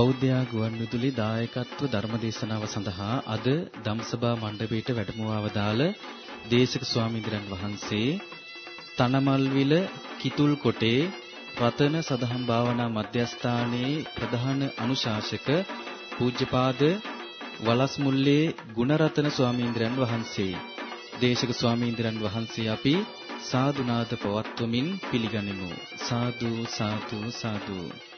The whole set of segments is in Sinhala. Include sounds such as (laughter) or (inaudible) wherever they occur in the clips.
බෞද්ධ ගුවන්විදුලි දායකත්ව ධර්මදේශනාව සඳහා අද ධම්සභා මණ්ඩපයේට වැඩමවවදාල දේශක ස්වාමීන් වහන්සේ තනමල්විල කිතුල් කොටේ රතන සදහම් භාවනා මධ්‍යස්ථානයේ ප්‍රධාන අනුශාසක පූජ්‍යපාද වලස්මුල්ලේ ගුණරතන ස්වාමීන් වහන්සේ. දේශක ස්වාමීන් වහන්සේ අපි සාදුනාද පවත්වමින් පිළිගනිමු. සාදු සාදු සාදු.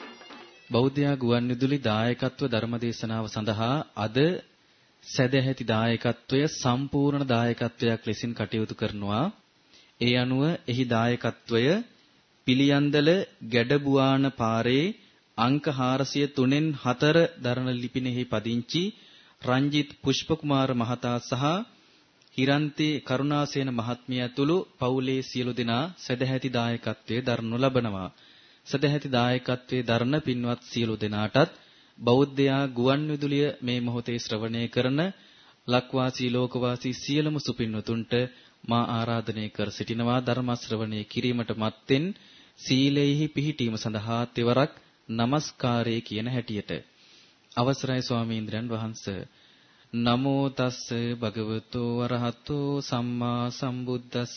බෞද්ධ ගුවන්විදුලි දායකත්ව ධර්මදේශනාව සඳහා අද සැදැහැති දායකත්වය සම්පූර්ණ දායකත්වයක් ලෙසින් කටයුතු කරනවා ඒ අනුව එහි දායකත්වය පිළියන්දල ගැඩබුවාන පාරේ අංක 403න් 4 දරණ ලිපිනෙහි පදිංචි රංජිත් පුෂ්පකුමාර මහතා සහ හිරන්තේ කරුණාසේන මහත්මිය ඇතුළු පවුලේ සියලු දෙනා සදැහැති දායකත්වයේ දරනු ලබනවා. සදැහැති දායකත්වයේ දරන පින්වත් සියලු දෙනාටත් බෞද්ධයා ගුවන් විදුලිය මේ මොහොතේ ශ්‍රවණය කරන ලක්වාසී ලෝකවාසී සියලුම සුපින්වතුන්ට මා ආරාධනය කර සිටිනවා ධර්ම ශ්‍රවණය කිරීමට මත්තෙන් සීලෙහි පිහිටීම සඳහා තෙවරක් নমස්කාරය කියන හැටියට. අවසරයි ස්වාමීන්ද්‍රයන් වහන්සේ. නමෝ තස්ස භගවතු වරහතෝ සම්මා සම්බුද්දස්ස.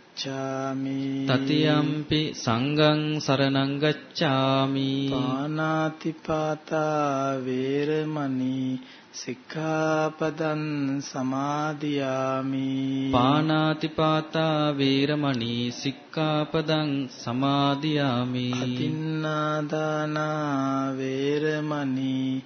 තතියම්පි සංඝං සරණං ගච්ඡාමි. පානාති පාතා වේරමණී සික්ඛාපදං සමාදියාමි. පානාතිපාතා වේරමණී සික්ඛාපදං සමාදියාමි. අතින්නාදානා වේරමණී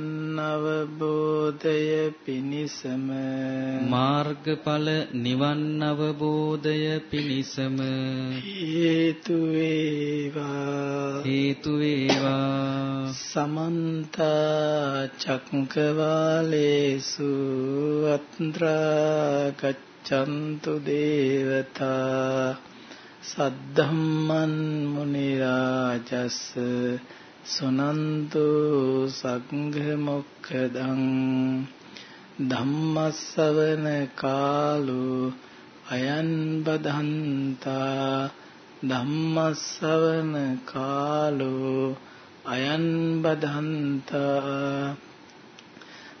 අවබෝධය පිණිසම. මාර්ගඵල නිවන් අවබෝධය පිණිසම. හේතු වේවා. හේතු වේවා. සමන්ත චක්කවාලේසු අත්‍රා ගච්ඡන්තු දේවතා. සද්ධම්මන් මුනි රාජස් සුනන්තු සංඝ මොක්ඛදං ධම්මස්සවන කාලෝ අයන් බදන්තා ධම්මස්සවන කාලෝ අයන් බදන්තා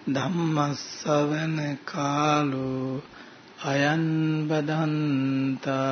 ධම්මස්සවන කාලෝ අයන් බදන්තා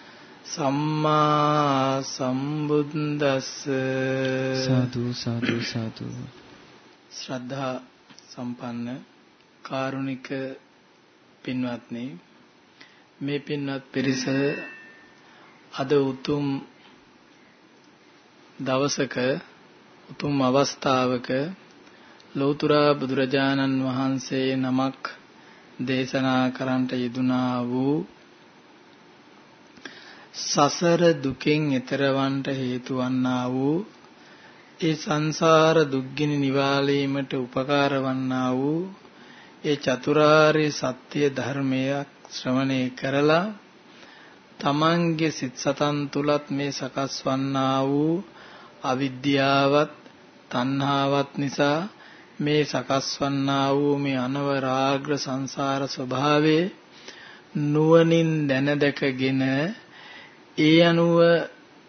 සම්මා සම්බුද්දස්ස. සාදු සාදු සාදු. ශ්‍රද්ධා සම්පන්න කාරුණික පින්වත්නි මේ පින්වත් පිරිස අද උතුම් දවසක උතුම් අවස්ථාවක ලෞතර බුදුරජාණන් වහන්සේ නමක් දේශනා කරන්නට යෙදුනා වූ සසර දුකෙන් එතරවන්ට හේතු වන්නා වූ ඒ සංසාර දුක්ගිනි නිවාලීමට උපකාර වන්නා වූ ඒ චතුරාර්ය සත්‍ය ධර්මයක් ශ්‍රවණය කරලා තමන්ගේ සිත් සතන් තුලත් මේ සකස් වන්නා වූ අවිද්‍යාවත් තණ්හාවත් නිසා මේ සකස් වන්නා වූ මේ අනවරාග්‍ර සංසාර ස්වභාවයේ නුවණින් දැන දැකගෙන ඒ අනුව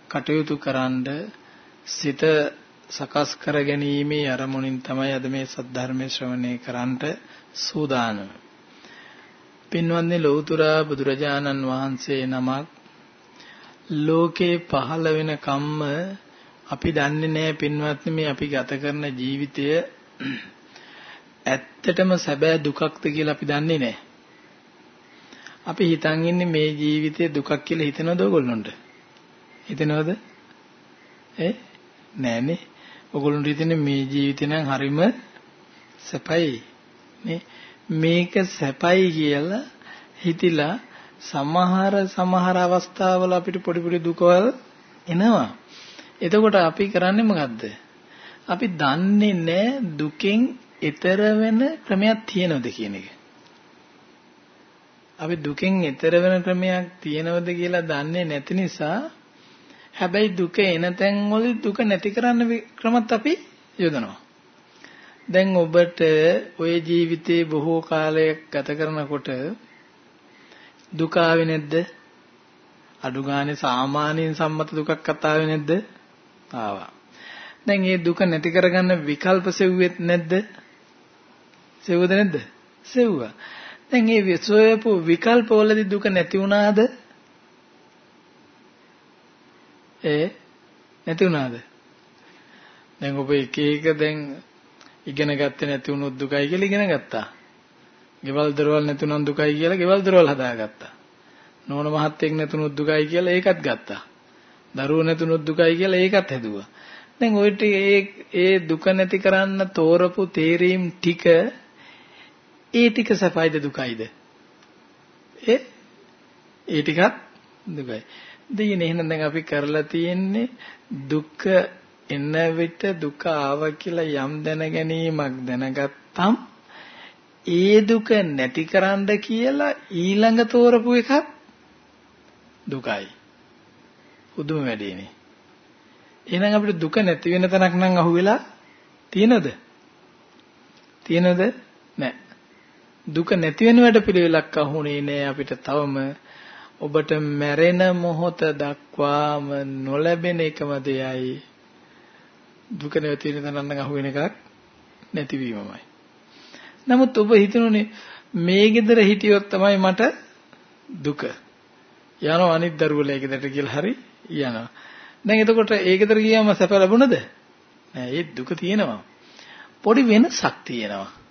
කටයුතු කරන්ඩ සිත සකස් කර ගැනීමේ අරමුණින් තමයි අද මේ සද්ධර්මයේ ශ්‍රවණය කරන්නට සූදානම. පින්වත්නි ලෞතර බුදුරජාණන් වහන්සේ නමක් ලෝකේ පහළ වෙන කම්ම අපි දන්නේ නැහැ පින්වත්නි මේ අපි ගත කරන ජීවිතය ඇත්තටම සැබෑ දුකක්ද කියලා අපි දන්නේ නැහැ. අපි හිතන් ඉන්නේ මේ ජීවිතේ දුකක් කියලා හිතනවද ඔයගොල්ලොන්ට? හිතනවද? ඈ නෑනේ. ඔයගොල්ලොන්ට හිතන්නේ මේ ජීවිතේ නම් හරිම සැපයි. නේ මේක සැපයි කියලා හිතිලා සමහර සමහර අවස්ථාවල අපිට පොඩි පොඩි දුකවල් එනවා. එතකොට අපි කරන්නේ මොකද්ද? අපි දන්නේ නැහැ දුකෙන් ඈතර වෙන ක්‍රමයක් තියෙනවද කියන එක. අපි දුකෙන් ඈතර වෙන ක්‍රමයක් තියෙනවද කියලා දන්නේ නැති නිසා හැබැයි දුක එන තැන් වල දුක නැති කරන්න ක්‍රමත් අපි යොදනවා. දැන් ඔබට ওই ජීවිතේ බොහෝ කාලයක් ගත කරනකොට දුක ආවේ නැද්ද? අඩු ගානේ සාමාන්‍යයෙන් සම්මත දුකක් කතාවේ නැද්ද? ආවා. දැන් මේ දුක නැති කරගන්න විකල්ප සෙව්වෙත් නැද්ද? සෙව්වද නැද්ද? සෙව්වා. දැන් මේ විසෝයපු විකල්ප වලදී දුක නැති වුණාද? ඒ නැති වුණාද? දැන් ඔබ එක එක දැන් ඉගෙන ගත්තේ නැති වුණොත් දුකයි කියලා ඉගෙන ගත්තා. ගෙවල් දොරවල් නැතුණොත් දුකයි කියලා ගෙවල් දොරවල් හදාගත්තා. නෝන මහත්තයෙක් නැතුණොත් දුකයි කියලා ඒකත් ගත්තා. දරුවෝ නැතුණොත් දුකයි කියලා ඒකත් හැදුවා. දැන් ඔය ඒ ඒ දුක නැති කරන්න තෝරපු තේරීම් ටික ඒ ටික සැපයිද දුකයිද? ඒ ඒ ටිකත් දුකයි. දෙයින් එහෙනම් දැන් අපි කරලා තියෙන්නේ දුක එන විට දුක ආව කියලා යම් දැනගැනීමක් දැනගත්තම් ඒ දුක නැතිකරන්න කියලා ඊළඟ තෝරපු එකක් දුකයි. පුදුම වැඩේනේ. එහෙනම් අපිට දුක නැති වෙන තැනක් නම් අහුවෙලා තියෙනවද? තියෙනවද? නැහැ. දුක නැති වෙන වැඩ පිළිවෙලක් අහුනේ නෑ අපිට තවම. ඔබට මැරෙන මොහොත දක්වාම නොලැබෙන එකම දෙයයි දුක නැති වෙන තැනක් නම් අහුවෙන එකක් නැතිවීමමයි. නමුත් ඔබ හිතනුනේ මේ gedara හිටියොත් තමයි මට දුක. යනවා අනිත් දරුවලා ඒ ගෙදරට කියලා හරි යනවා. දැන් එතකොට ඒ ගෙදර ගියාම සැප ලැබුණද? නෑ ඒ දුක තියෙනවා. පොඩි වෙනසක් තියෙනවා.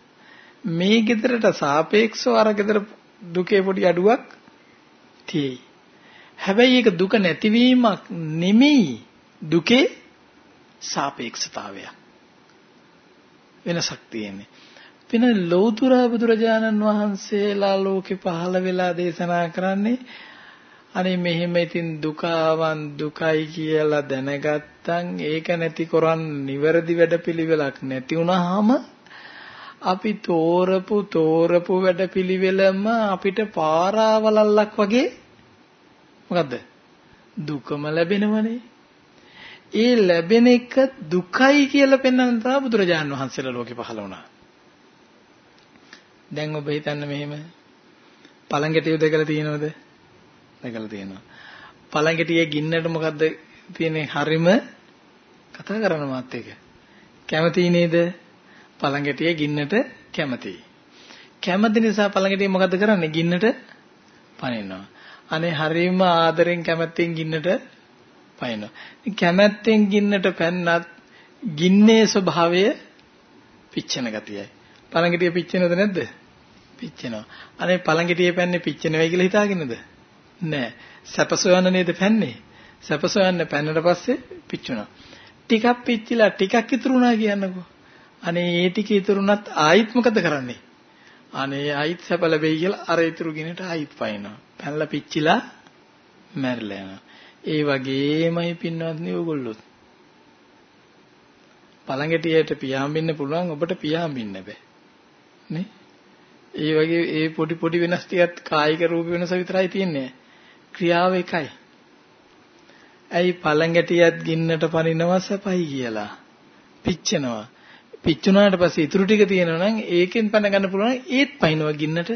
මේ ගෙදරට සාපේක්ෂව අර ගෙදර දුකේ පොඩි අඩුවක් තියෙයි. හැබැයි ඒක දුක නැතිවීමක් නෙමෙයි දුකේ සාපේක්ෂතාවය. වෙනසක් තියෙන්නේ. වෙන ලෞතර බුදුරජාණන් වහන්සේලා ලෝකේ පහළ වෙලා දේශනා කරන්නේ අනේ මෙහෙම ඉතින් දුකාවන් දුකයි කියලා දැනගත්තන් ඒක නැති කරන් නිවැරදි වැඩපිළිවෙලක් නැති වුනහම අපි තෝරපු තෝරපු වැඩපිළිවෙලම අපිට පාරාවලල්ලක් වගේ මොකද්ද දුකම ලැබෙනවනේ ඒ ලැබෙන එක දුකයි කියලා පෙන්වන්න තමයි බුදුරජාන් වහන්සේලා ලෝකේ පහළ වුණා දැන් ඔබ හිතන්න මෙහෙම පළඟටිය දැකලා තියෙනවද දැකලා තියෙනවා. පළඟටියේ ගින්නට මොකද්ද තියෙන්නේ? හරිම කතා කරන මාත් එක. කැමති නේද? පළඟටියේ ගින්නට කැමතියි. කැමති නිසා පළඟටිය මොකද්ද කරන්නේ? ගින්නට පනිනවා. අනේ හරිම ආදරෙන් කැමැත්තෙන් ගින්නට පනිනවා. කැමැත්තෙන් ගින්නට පැන්නත් ගින්නේ ස්වභාවය පිච්චෙන ගතියයි. පළඟටිය පිච්චෙනවද නැද්ද? පිච්චෙනවා. අනේ පළඟටියේ පැන්නේ පිච්චෙනවයි කියලා හිතාගෙනද? නෑ. සැප සොයන්න නේද පැන්නේ? සැප සොයන්න පැන්නට පස්සේ පිච්චුණා. ටිකක් පිච්චිලා ටිකක් ඉතුරුණා කියන්නකෝ. අනේ ඒ ටික ඉතුරුනත් ආයිත් මොකද කරන්නේ? අනේ ආයිත් සැප ලැබෙයි කියලා අර ඉතුරු ගිනට ආයිත් පයින්නවා. පැනලා පිච්චිලා මැරිලා යනවා. ඒ වගේමයි පින්වත්නි ඕගොල්ලොත්. පළඟටියට පියාඹින්න පුළුවන් ඔබට පියාඹින්න බෑ. නේ? ඒ වගේ ඒ පොඩි පොඩි වෙනස් ටිකත් කායික රූප වෙනස විතරයි තියෙන්නේ. ක්‍රියාව එකයි. ඇයි පළඟැටියත් ගින්නට පනිනවා සපයි කියලා. පිච්චෙනවා. පිච්චුණාට පස්සේ ඉතුරු ටික තියෙනවා නම් ඒකෙන් පණ ගන්න පුළුවන් ඒත් පයින්නවා ගින්නට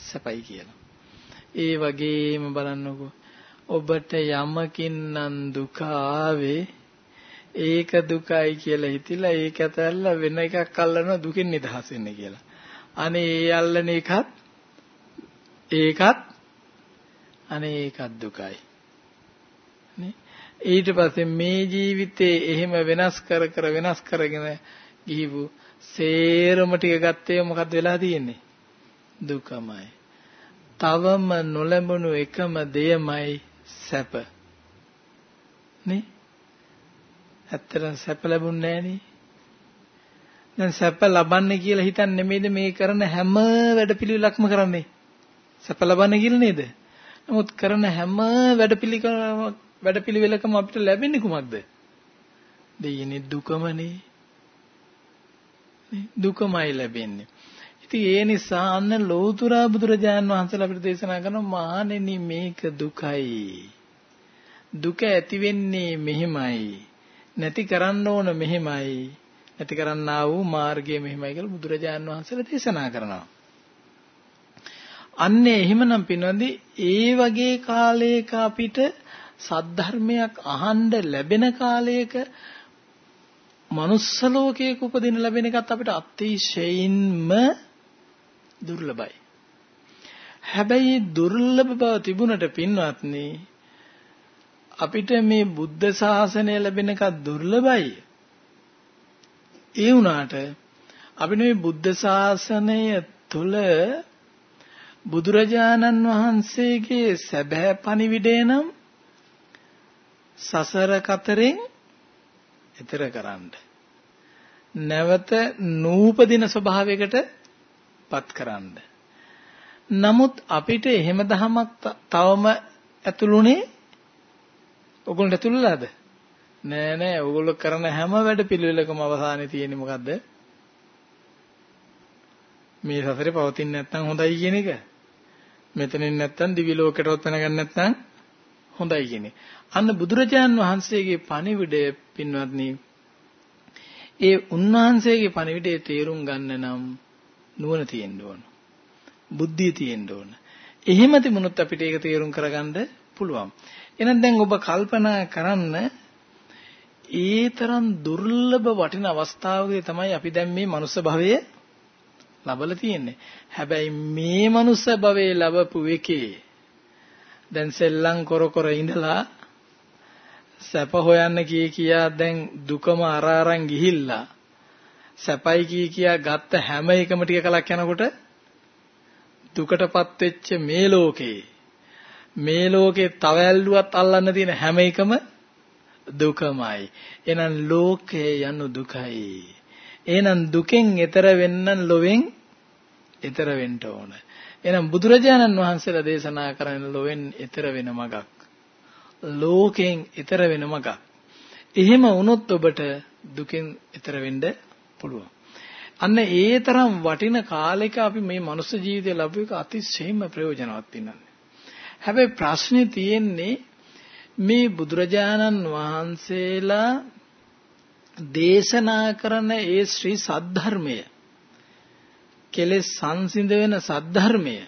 සපයි කියලා. ඒ වගේම බලන්නකෝ. ඔබට යමකින් නම් දුක ආවේ ඒක දුකයි කියලා හිතිලා ඒක ඇතැල්ලා වෙන එකක් අල්ලනවා දුකෙන් නිදහස් වෙන්න කියලා. අනේ ඒ අල්ලන එකත් ඒකත් අනේ ඒකත් දුකයි. නේ? ඊට පස්සේ මේ ජීවිතේ එහෙම වෙනස් කර කර වෙනස් කරගෙන ගිහිවු සේරම ටික ගත්තේ මොකද්ද වෙලා තියෙන්නේ? දුකමයි. තවම නොලැබුණු එකම දෙයමයි සැප. නේ? ඇත්තටම සැප ලැබුණේ නෑනේ. දැන් සැප ලබන්නේ කියලා හිතන්නේ නෙමෙයිද මේ කරන හැම වැඩපිළිවෙලක්ම කරන්නේ. සැප ලබන්නේ කියලා නේද? නමුත් කරන හැම වැඩපිළිවෙලකම අපිට ලැබෙන්නේ කුමක්ද? දෙයනේ දුකමනේ. දුකමයි ලැබෙන්නේ. ඉතින් ඒ නිසා අන්න ලෞතුරා බුදුරජාන් වහන්සේලා අපිට දේශනා කරන මහණෙනි මේක දුකයි. දුක ඇති වෙන්නේ මෙහෙමයි. නැති කරන්න ඕන මෙහෙමයි. නැති කරන්නා වූ මාර්ගය මෙහෙමයි කියලා බුදුරජාන් වහන්සේලා දේශනා කරනවා. අන්නේ එහෙමනම් පින්වන්දි ඒ වගේ කාලයක අපිට සද්ධර්මයක් අහන්න ලැබෙන කාලයක manuss ලෝකයක උපදින ලැබෙන එකත් අපිට අතිශයින්ම දුර්ලභයි. හැබැයි දුර්ලභ බව තිබුණට පින්වත්නි අපිට මේ බුද්ධ ශාසනය ලැබෙන එක දුර්ලභයි. ඒ වුණාට අපිට මේ බුද්ධ ශාසනය තුළ බුදුරජාණන් වහන්සේගේ සැබෑ පණිවිඩය නම් සසර කතරෙන් ඈතර කරන්න. නැවත නූපදින ස්වභාවයකට පත් කරන්න. නමුත් අපිට එහෙම දහමක් තවම ඇතුළුනේ ඔගොල්ලෝ ඇතුළුලාද? නෑ නෑ ඕගොල්ලෝ කරන හැම වැඩ පිළිවෙලකම අවසානයේ තියෙන්නේ මොකද්ද? මේ සසරේ පවතින්නේ නැත්නම් හොඳයි කියන එක. මෙතනින් නැත්නම් දිවි ලෝකයටවත් වෙනගන්න නැත්නම් හොඳයි කියන්නේ. අන්න බුදුරජාන් වහන්සේගේ පණිවිඩය පින්වත්නි ඒ උන්වහන්සේගේ පණිවිඩය තේරුම් ගන්න නම් නුවණ තියෙන්න ඕන. බුද්ධිය තියෙන්න ඕන. එහෙම තිබුණොත් අපිට ඒක තේරුම් කරගන්න පුළුවන්. එහෙනම් දැන් ඔබ කල්පනා කරන්න ඒ තරම් දුර්ලභ වටින අවස්ථාවකදී තමයි අපි දැන් මේ මනුස්ස භවයේ ලබලා තියෙන්නේ. හැබැයි මේ මනුස්ස භවයේ ලැබපු එකේ දැන් සෙල්ලම් කර කර ඉඳලා සැප හොයන්න කී කියා දැන් දුකම අර අරන් ගිහිල්ලා සැපයි කී කියා ගත්ත හැම එකම ටික කලක් යනකොට දුකටපත් වෙච්ච මේ ලෝකේ මේ ලෝකේ තව ඇල්ලුවත් අල්ලන්න තියෙන හැම එකම දුකමයි. එහෙනම් ලෝකේ යනු දුකයි. එහෙනම් දුකෙන් එතර වෙන්න ලොවෙන් එතර වෙන්න ඕන. එහෙනම් බුදුරජාණන් වහන්සේලා දේශනා කරන ලොවෙන් ඈතර වෙන මගක්. ලෝකයෙන් ඈතර වෙන මගක්. එහෙම වුණොත් ඔබට දුකෙන් ඈතර වෙන්න පුළුවන්. අන්න ඒ තරම් වටින කාලයක අපි මේ මනුස්ස ජීවිතය ලැබුව එක අතිශයින්ම ප්‍රයෝජනවත් වෙනවා. හැබැයි ප්‍රශ්නේ තියෙන්නේ මේ බුදුරජාණන් වහන්සේලා දේශනා කරන ඒ ශ්‍රී සද්ධර්මය කෙලෙස් සංසිඳ වෙන සද්ධර්මය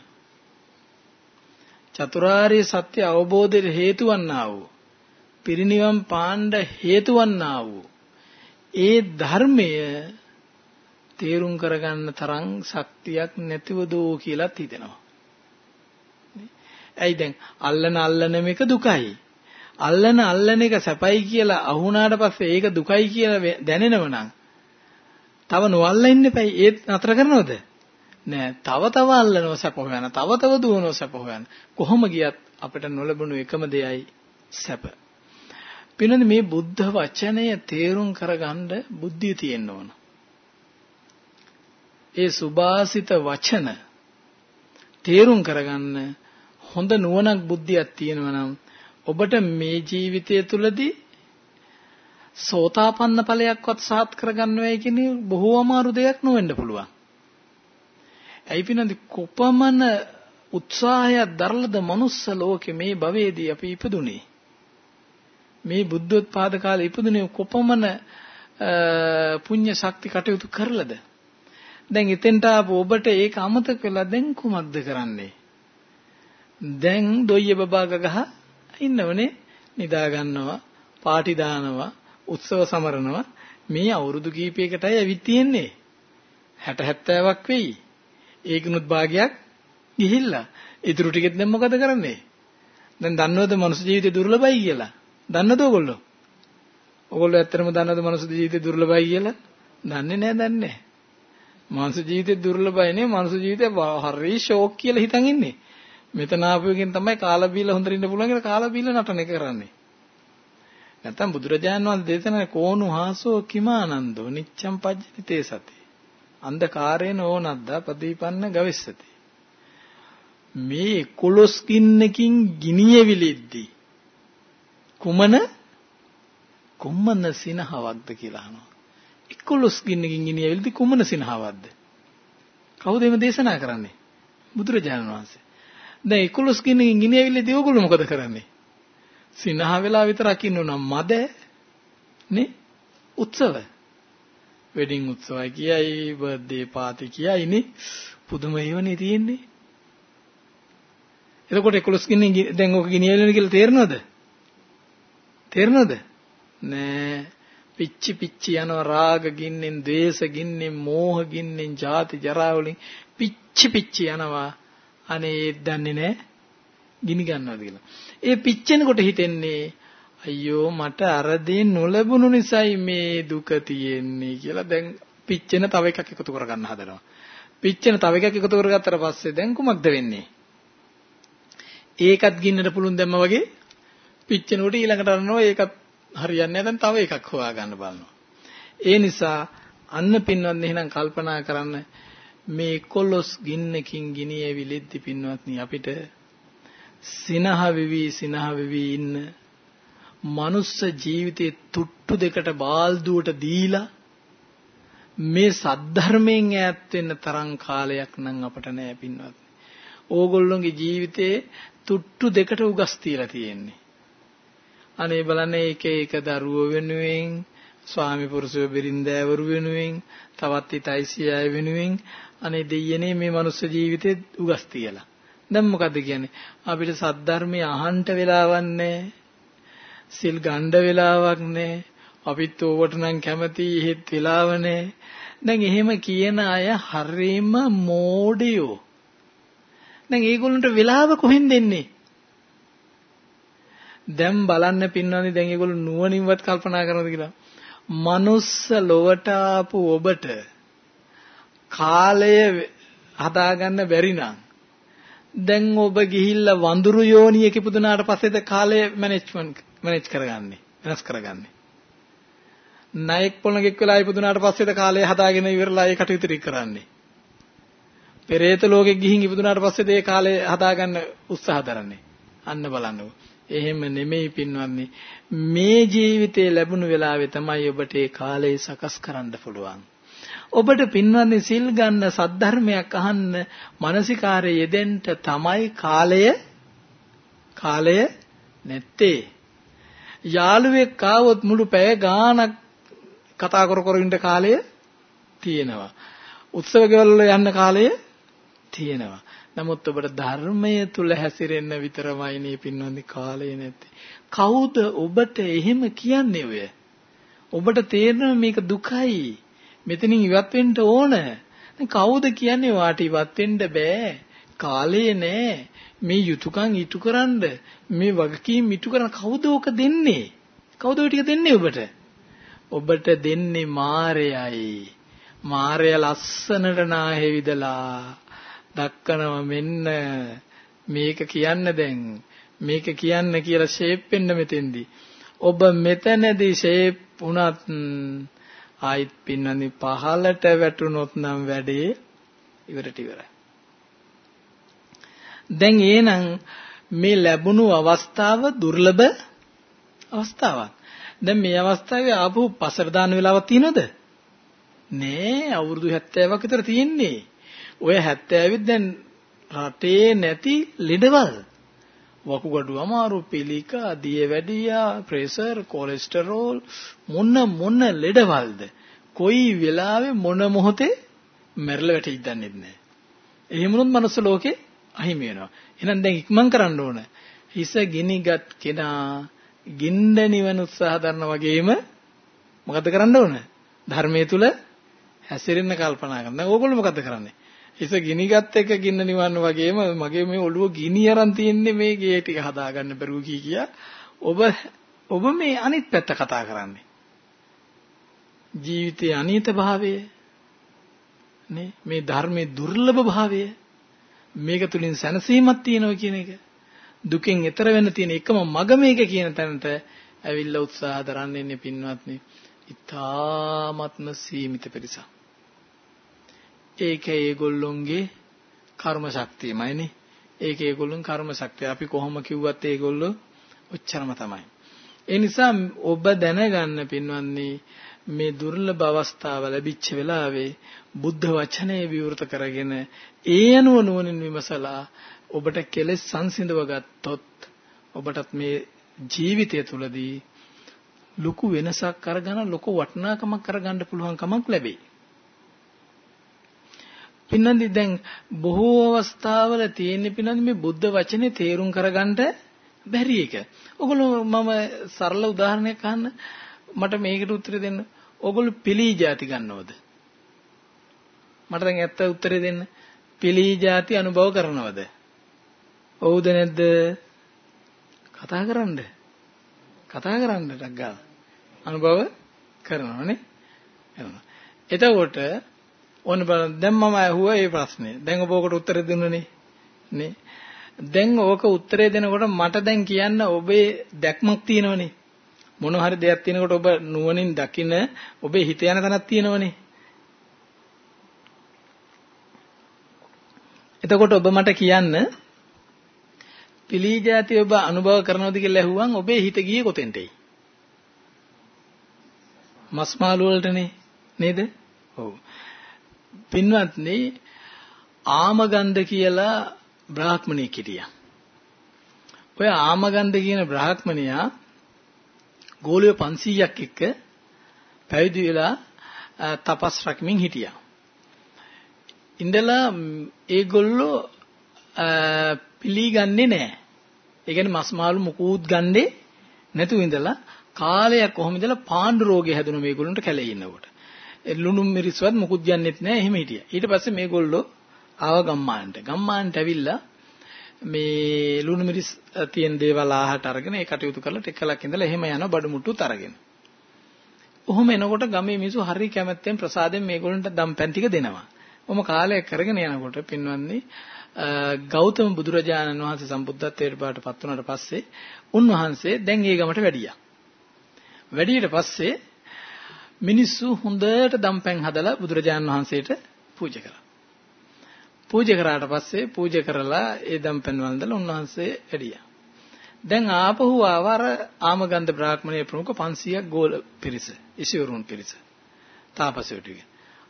චතුරාර්ය සත්‍ය අවබෝධයට හේතු වන්නා වූ පිරිනිවන් පාණ්ඩ හේතු වන්නා වූ ඒ ධර්මය තේරුම් කරගන්න තරම් ශක්තියක් නැතිව දෝ කියලාත් හිතෙනවා. ඇයි දැන් අල්ලන අල්ලන මේක දුකයි. අල්ලන අල්ලන එක සැපයි කියලා අහුණාට පස්සේ ඒක දුකයි කියලා දැනෙනව නම් තව නොඅල්ලා ඉන්න එපයි ඒත් නතර කරනවද? නෑ තව තව අල්ලනව සැප හොයන තව තව දුවනව සැප හොයන කොහොම ගියත් අපිට නොලැබුණු එකම දෙයයි සැප. පින්නද මේ බුද්ධ වචනය තේරුම් කරගන්න බුද්ධිය තියෙන්න ඕන. ඒ සුභාසිත වචන තේරුම් කරගන්න හොඳ නුවණක් බුද්ධියක් තියෙනවා නම් ඔබට මේ ජීවිතය තුළදී සෝතාපන්න ඵලයක්වත් සාත් කරගන්නවයි කියන්නේ බොහෝ අමාරු දෙයක් නොවෙන්න පුළුවන්. ඇයි පිනන්දි කොපමණ උත්සාහයක් දරලද මනුස්ස ලෝකේ මේ භවයේදී අපි ඉපදුනේ. මේ බුද්ධෝත්පාද කාලේ ඉපදුනේ කොපමණ පුණ්‍ය ශක්ති කටයුතු කරලද? දැන් එතෙන්ට ආපු ඔබට ඒක අමතක වෙලා දැන් කුමක්ද කරන්නේ? දැන් දොయ్య බබාග ගහ ඉන්නවනේ නිදා ගන්නවා, පාටි දානවා, උත්සව සමරනවා. මේ අවුරුදු කීපයකටයි ඇවිත් තියෙන්නේ. 60 70ක් වෙයි. ඒකිනුත් භාගයක් ගිහිල්ලා. ඊටු ටිකෙත් දැන් මොකද කරන්නේ? දැන් දන්නවද මනුස්ස ජීවිතේ දුර්ලභයි කියලා? දන්නද ඔයගොල්ලෝ? ඔයගොල්ලෝ ඇත්තටම දන්නවද මනුස්ස ජීවිතේ දුර්ලභයි කියලා? දන්නේ නැහැ දන්නේ නැහැ. මනුස්ස ජීවිතේ දුර්ලභයි නේ මනුස්ස ජීවිතේ හරි ෂෝක් කියලා හිතන් ඉන්නේ. මෙතන ආපුවකින් තමයි කාලා බීලා හොඳට ඉන්න පුළුවන් කියලා කාලා බීලා නටන එක කරන්නේ. නැත්තම් බුදුරජාණන් වහන්සේ දේශනා කෝණු හාසෝ කිමානන්දෝ නිච්ඡම් පජ්ජති තේ සති. අන්ධකාරේන ඕනද්දා ප්‍රදීපන්න ගවිස්සති. මේ 11 කින්නකින් ගිනියවිලිද්දී කුමන කුමන සිනහවක්ද කියලා අහනවා. 11 කින්නකින් ගිනියවිලිද්දී කුමන සිනහවක්ද? කවුද මේ දේශනා කරන්නේ? බුදුරජාණන් වහන්සේ. දැන් 11 කින්නකින් ගිනියවිලිද්දී ඕගොල්ලෝ මොකද කරන්නේ? සිනහ වෙලා විතරක් ඉන්නුනම් මද නේ උත්සව වෙඩින් උත්සවය කියයි බර්ත්ඩේ පාටි කියයිනේ පුදුම ඒවනේ තියෙන්නේ. එතකොට 11 කින්නේ දැන් ඔක ගෙනියලා කියලා තේරෙනවද? තේරෙනවද? නෑ. පිච්චි පිච්චි යනවා රාග ගින්නෙන් ද්වේෂ ගින්නෙන් මෝහ ගින්නෙන් ජාති ජරා වලින් පිච්චි පිච්චි යනවා. අනේ ඒත් දන්නේ නෑ. ගිනි ගන්නවද කියලා. ඒ පිච්චෙනකොට හිතෙන්නේ අයියෝ මට අර දේ නොලැබුණු නිසායි මේ දුක තියෙන්නේ කියලා දැන් පිච්චෙන තව එකක් එකතු කරගන්න හදනවා. පිච්චෙන තව එකක් එකතු කරගත්තට පස්සේ දැන් කුමක්ද වෙන්නේ? ඒකත් ගින්නට පුළුන් දැම්ම වගේ පිච්චෙනකොට ඊළඟට අරනවා ඒකත් හරියන්නේ නැත්නම් තව එකක් හොයාගන්න බලනවා. ඒ නිසා අන්න පින්වත්නි එහෙනම් කල්පනා කරන්න මේ කොලොස් ගින්නකින් ගිනියෙවිලිද්දි පින්වත්නි අපිට සිනහ වෙවි සිනහ වෙවි ඉන්න මනුස්ස ජීවිතේ තුට්ටු දෙකට බාල්දුවට දීලා මේ සද්ධර්මයෙන් ඈත් වෙන්න තරම් කාලයක් නම් අපට නෑ පින්වත්. ඕගොල්ලෝගේ ජීවිතේ තුට්ටු දෙකට උගස් තියලා තියෙන්නේ. අනේ බලන්න එක එක දරුවෝ වෙනුවෙන් ස්වාමි පුරුෂය බිරින්දෑවරු වෙනුවෙන් තවත් ඊතයිසිය අය වෙනුවෙන් අනේ දෙයියනේ මේ මනුස්ස ජීවිතේ උගස් තියලා. දැන් මොකද කියන්නේ? අපිට සද්ධර්මය අහන්න වෙලාවක් නැහැ. සිල් ගණ්ඩ වෙලාවක් නැහැ. අපිත් ඕවට නම් කැමති එහෙත් වෙලාව නැහැ. දැන් එහෙම කියන අය හරීම මෝඩයෝ. දැන් ඒගොල්ලන්ට වෙලාව කොහෙන් දෙන්නේ? දැන් බලන්න පින්නන්නේ දැන් ඒගොල්ලෝ නුවණින්වත් කල්පනා කරනවද කියලා. මනුස්ස ලොවට ආපු ඔබට කාලය හදාගන්න බැරි නම් දැන් ඔබ ගිහිල්ලා වඳුරු යෝනියක ඉපදුනාට පස්සේද කාලය මැනේජ්මන්ට් මැනේජ් කරගන්නේ වෙනස් කරගන්නේ ණයෙක් පොළඟෙක් වෙලා ඉපදුනාට පස්සේද කාලය හදාගෙන ඉවරලා ඒ කටයුතු ටික කරන්නේ පෙරේත ලෝකෙ ගිහින් ඉපදුනාට පස්සේ ඒ කාලේ හදාගන්න උත්සාහ කරන්නේ. අන්න බලන්නකෝ. එහෙම නෙමෙයි පින්වත්නි. මේ ජීවිතේ ලැබුණු වෙලාවේ තමයි ඔබට ඒ කාලය සකස් කරන්න පුළුවන්. ඔබට පින්වත්නි සිල් ගන්න සද්ධර්මයක් අහන්න මානසිකාරයේ යෙදෙන්න තමයි කාලය කාලය නැත්තේ. යාළුවෙක් ආවොත් මුළු පැය ගාණක් කතා කර කර ඉන්න කාලය තියෙනවා. උත්සව ගෙවල් වල යන්න කාලය තියෙනවා. නමුත් ඔබට ධර්මය තුල හැසිරෙන්න විතරමයි නේ පින්වන්දි කාලය නැත්තේ. කවුද ඔබට එහෙම කියන්නේ ඔය? ඔබට තේරෙනවා මේක දුකයි. මෙතනින් ඉවත් වෙන්න ඕන. දැන් කවුද කියන්නේ වාට ඉවත් වෙන්න බෑ. කාලය නෑ. මේ යුතුයකම් ඉටු කරන්න මේ වගකීම් ඉටු කරන කවුද ඕක දෙන්නේ? කවුද ඔය ටික දෙන්නේ ඔබට? ඔබට දෙන්නේ මායයයි. මායය ලස්සනට නාහෙවිදලා දක්කනව මෙන්න මේක කියන්න දැන් මේක කියන්න කියලා ෂේප් වෙන්න මෙතෙන්දී ඔබ මෙතනදී ෂේප් වුණත් ආයිත් පින්නනි පහලට වැටුනොත් නම් වැඩේ ඉවරට ඉවරයි දැන් එහෙනම් මේ ලැබුණු අවස්ථාව දුර්ලභ අවස්ථාවක්. දැන් මේ අවස්ථාවේ ආපහු පසර දාන වෙලාවක් තියෙනවද? නෑ අවුරුදු 70ක් විතර තියෙන්නේ. ඔය 70 දැන් රටේ නැති ලෙඩවල් වකුගඩු අමාරු පිළිකා දියවැඩියා ප්‍රෙෂර් කොලෙස්ටරෝල් මොන මොන ලෙඩවල්ද කොයි වෙලාවෙ මොන මොහොතේ මැරලා වැටෙයිද දන්නේ නැහැ. එහෙම වුණොත් මනුස්ස ලෝකේ අහිමි වෙනවා. එහෙනම් දැන් ඉක්මන් කරන්න ඕන. හිස ගිනිගත් කෙනා ගින්න නිවන උත්සාහ කරන වගේම මොකද කරන්න ඕන? ධර්මයේ තුල හැසිරෙන්න කල්පනා කරනවා. දැන් ඕගොල්ලෝ මොකද කරන්නේ? හිස ගිනිගත් එක ගින්න නිවන්න වගේම මගේ මේ ඔළුව ගිනි අරන් තියෙන්නේ මේ ගේ ටික හදාගන්න බැරුව කී කියා ඔබ ඔබ මේ අනිත් පැත්ත කතා කරන්නේ ජීවිතයේ අනිත භාවය නේ මේ ධර්මයේ දුර්ලභ භාවය මේක තුලින් සැනසීමක් තියෙනවා කියන එක දුකෙන් එතර වෙන්න තියෙන එකම මග මේක කියන තැනට ඇවිල්ලා උත්සාහ දරන්නේ ඉන්නේ පින්වත්නි. ඊ타ත්ම සීමිත පිරිසක්. ඒක ඒගොල්ලොන්ගේ කර්ම ශක්තියමයිනේ. ඒක ඒගොල්ලොන් කර්ම ශක්තිය. අපි කොහොම කිව්වත් ඒගොල්ලෝ ඔච්චරම තමයි. ඒ නිසා ඔබ දැනගන්න පින්වත්නි මේ දුර්ලභ අවස්ථාව ලැබිච්ච වෙලාවේ බුද්ධ වචනේ විවෘත කරගෙන ඒ අනුව නුවණින් විමසලා ඔබට කෙලෙස් සංසිඳව ගත්තොත් ඔබටත් මේ ජීවිතය තුළදී ලොකු වෙනසක් කරගෙන ලොකු වටිනාකමක් කරගන්න පුළුවන් කමක් ලැබෙයි. පින්නන්දි දැන් බොහෝ අවස්ථාවල තියෙන පින්නන්දි මේ බුද්ධ වචනේ තේරුම් කරගන්න බැරි එක. ඔගොල්ලෝ මම සරල උදාහරණයක් අහන්න මට මේකට උත්තර දෙන්න. ඔගොල්ලෝ පිළී ಜಾති ගන්නවද? මට දැන් ඇත්ත උත්තරේ දෙන්න. පිළී ಜಾති අනුභව කරනවද? ඔව්ද නැද්ද? කතා කරන්න. කතා කරන්න ටක් ගාලා. අනුභව කරනවනේ. එතකොට ඕන බලන්න දැන් මම අහුවා මේ ප්‍රශ්නේ. දැන් ඔබ ඔකට උත්තර දුන්නනේ. නේ. දැන් ඕක උත්තරේ දෙනකොට මට දැන් කියන්න ඔබේ දැක්මක් තියෙනවනේ. මොන හරි දෙයක් තියෙනකොට ඔබ නුවණින් දකින ඔබේ හිත යන තැනක් තියෙනවනේ. එතකොට ඔබ මට කියන්න පිළී જાති ඔබ අනුභව කරනවද කියලා ඇහුවම් ඔබේ හිත ගියේ කොතෙන්ටයි? මස් මාළු වලටනේ නේද? ඔව්. පින්වත්නි ආමගන්ධ කියලා බ්‍රාහ්මණයෙක් හිටියා. ඔය ආමගන්ධ කියන බ්‍රාහ්මණයා ගෝලිය 500ක් එක්ක පැවිදි වෙලා තපස් රැකමින් හිටියා. ඉඳලා ඒගොල්ලෝ පිළිගන්නේ නැහැ. ඒ කියන්නේ මස් මාළු මුකුත් ගන්නේ නැතුව ඉඳලා කාලයක් කොහොම ඉඳලා පාණ්ඩු රෝගේ හැදුණු මේගොල්ලන්ට කැලේ ඉන්නකොට. ලුණු මිරිස්වත් මුකුත් යන්නෙත් නැහැ එහෙම හිටියා. ඊට පස්සේ මේගොල්ලෝ ආව ගම්මානට. ගම්මානට ඇවිල්ලා මේ ලුණු මිරිස් තියෙන දේවල් ආහට අරගෙන ඒ කටයුතු කරලා ටිකලක් ඉඳලා එහෙම යනවා බඩු මුට්ටුත් අරගෙන. ඔහොම එනකොට ගමේ මිනිස්සු හරි කැමැත්තෙන් ප්‍රසාදයෙන් මේගොල්ලන්ට දම් පැන් ටික දෙනවා. ඔහොම කාලයක් කරගෙන යනකොට පින්වත්නි ගෞතම බුදුරජාණන් වහන්සේ සම්බුද්ධත්වයට පාටපත් වුණාට පස්සේ උන්වහන්සේ දැන් ඒ ගමට වැඩියා. වැඩියට පස්සේ මිනිස්සු හොඳට දම්පැන් හදලා බුදුරජාණන් වහන්සේට පූජා කළා. පූජා කරාට පස්සේ පූජා කරලා ඒ දම්පැන් වන්දලා උන්වහන්සේ වැඩියා. දැන් ආපහු ආවර ආමගන්ධ බ්‍රාහ්මණයේ ප්‍රමුඛ 500ක් ගෝල පිරිස, ඉසිවරුන් පිරිස. තාපසයෝ ටික.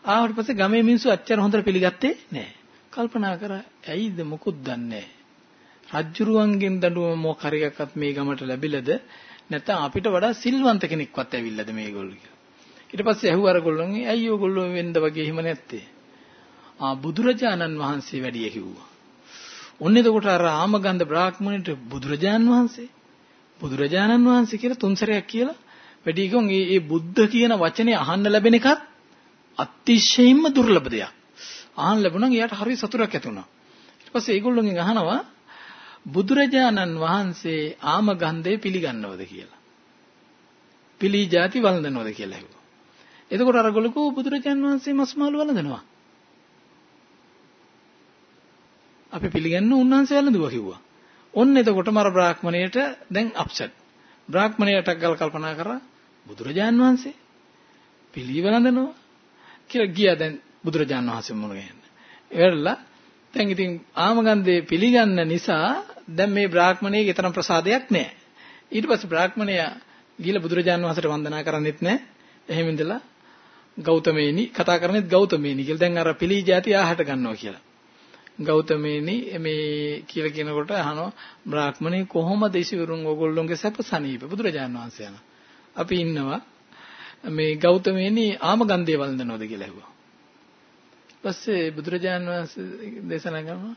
ආවට පස්සේ ගමේ මිනිස්සු අච්චර හොඳට පිළිගත්තේ නැහැ. කල්පනා කරා ඇයිද මොකුත් දන්නේ රජ්ජුරුවන්ගෙන් දඬුවම මොක හරි එකක්වත් මේ ගමට ලැබිලාද නැත්නම් අපිට වඩා සිල්වන්ත කෙනෙක්වත් ඇවිල්ලාද මේගොල්ලෝ කියලා. ඊට පස්සේ ඇහුව අර ගොල්ලෝන් ඇයි ඔයගොල්ලෝ වෙන්ද වගේ එහෙම නැත්තේ? ආ බුදුරජාණන් වහන්සේ වැඩිය කිව්වා. ඔන්න එතකොට අර ආමගන්ධ බ්‍රාහ්මණයට බුදුරජාණන් වහන්සේ බුදුරජාණන් වහන්සේ කියලා තුන් සැරයක් කියලා වැඩි කිව්වොත් මේ මේ බුද්ධ කියන වචනේ අහන්න ලැබෙන එකත් අතිශයින්ම දුර්ලභ දෙයක්. අහන්න ලැබුණා එයාට හරි සතුටක් ඇති වුණා. ඊට පස්සේ ඒගොල්ලෝගෙන් අහනවා බුදුරජාණන් වහන්සේ ආමගන්ධය පිළිගන්නවද කියලා. පිළි ಜಾති වළඳනවද කියලා ඇහුවා. එතකොට අරගොල්ලෝ කෝ බුදුරජාණන් වහන්සේ මස් මාළු වළඳනවා. අපි පිළිගන්න උන්වහන්සේ වැළඳුවා කිව්වා. ඔන්න එතකොටම අර බ්‍රාහ්මණයට දැන් අප්සෙට්. බ්‍රාහ්මණයට ගල් කල්පනා කරා බුදුරජාන් වහන්සේ පිළිවෙලඳනවා කියලා ගියා දැන් බුදුරජාන් වහන්සේ මුණ ගැහෙන්න. එවරලා දැන් ඉතින් ආමගන්ධේ පිළිගන්න නිසා දැන් මේ බ්‍රාහ්මණයේ තරම් ප්‍රසාදයක් නැහැ. ඊට පස්සේ බ්‍රාහ්මණයා ගිහලා බුදුරජාන් වහන්සේට වන්දනා කරන්නෙත් නැහැ. එහෙම ඉඳලා ගෞතමේනි කතා කරන්නේත් ගෞතමේනි කියලා. දැන් අර පිළි જાති ආහට ගන්නවා කියලා. ගෞතමේනි මේ කියලා කියනකොට අහනවා බ්‍රාහ්මණේ කොහොමද ඉසිවරුන් ඕගොල්ලොන්ගේ සැප සනීප බුදුරජාණන් වහන්සේ යන. අපි ඉන්නවා මේ ගෞතමේනි ආමගන්ධය වළඳනවද කියලා ඇහුවා. ඊපස්සේ බුදුරජාණන් වහන්සේ දේශනා කරනවා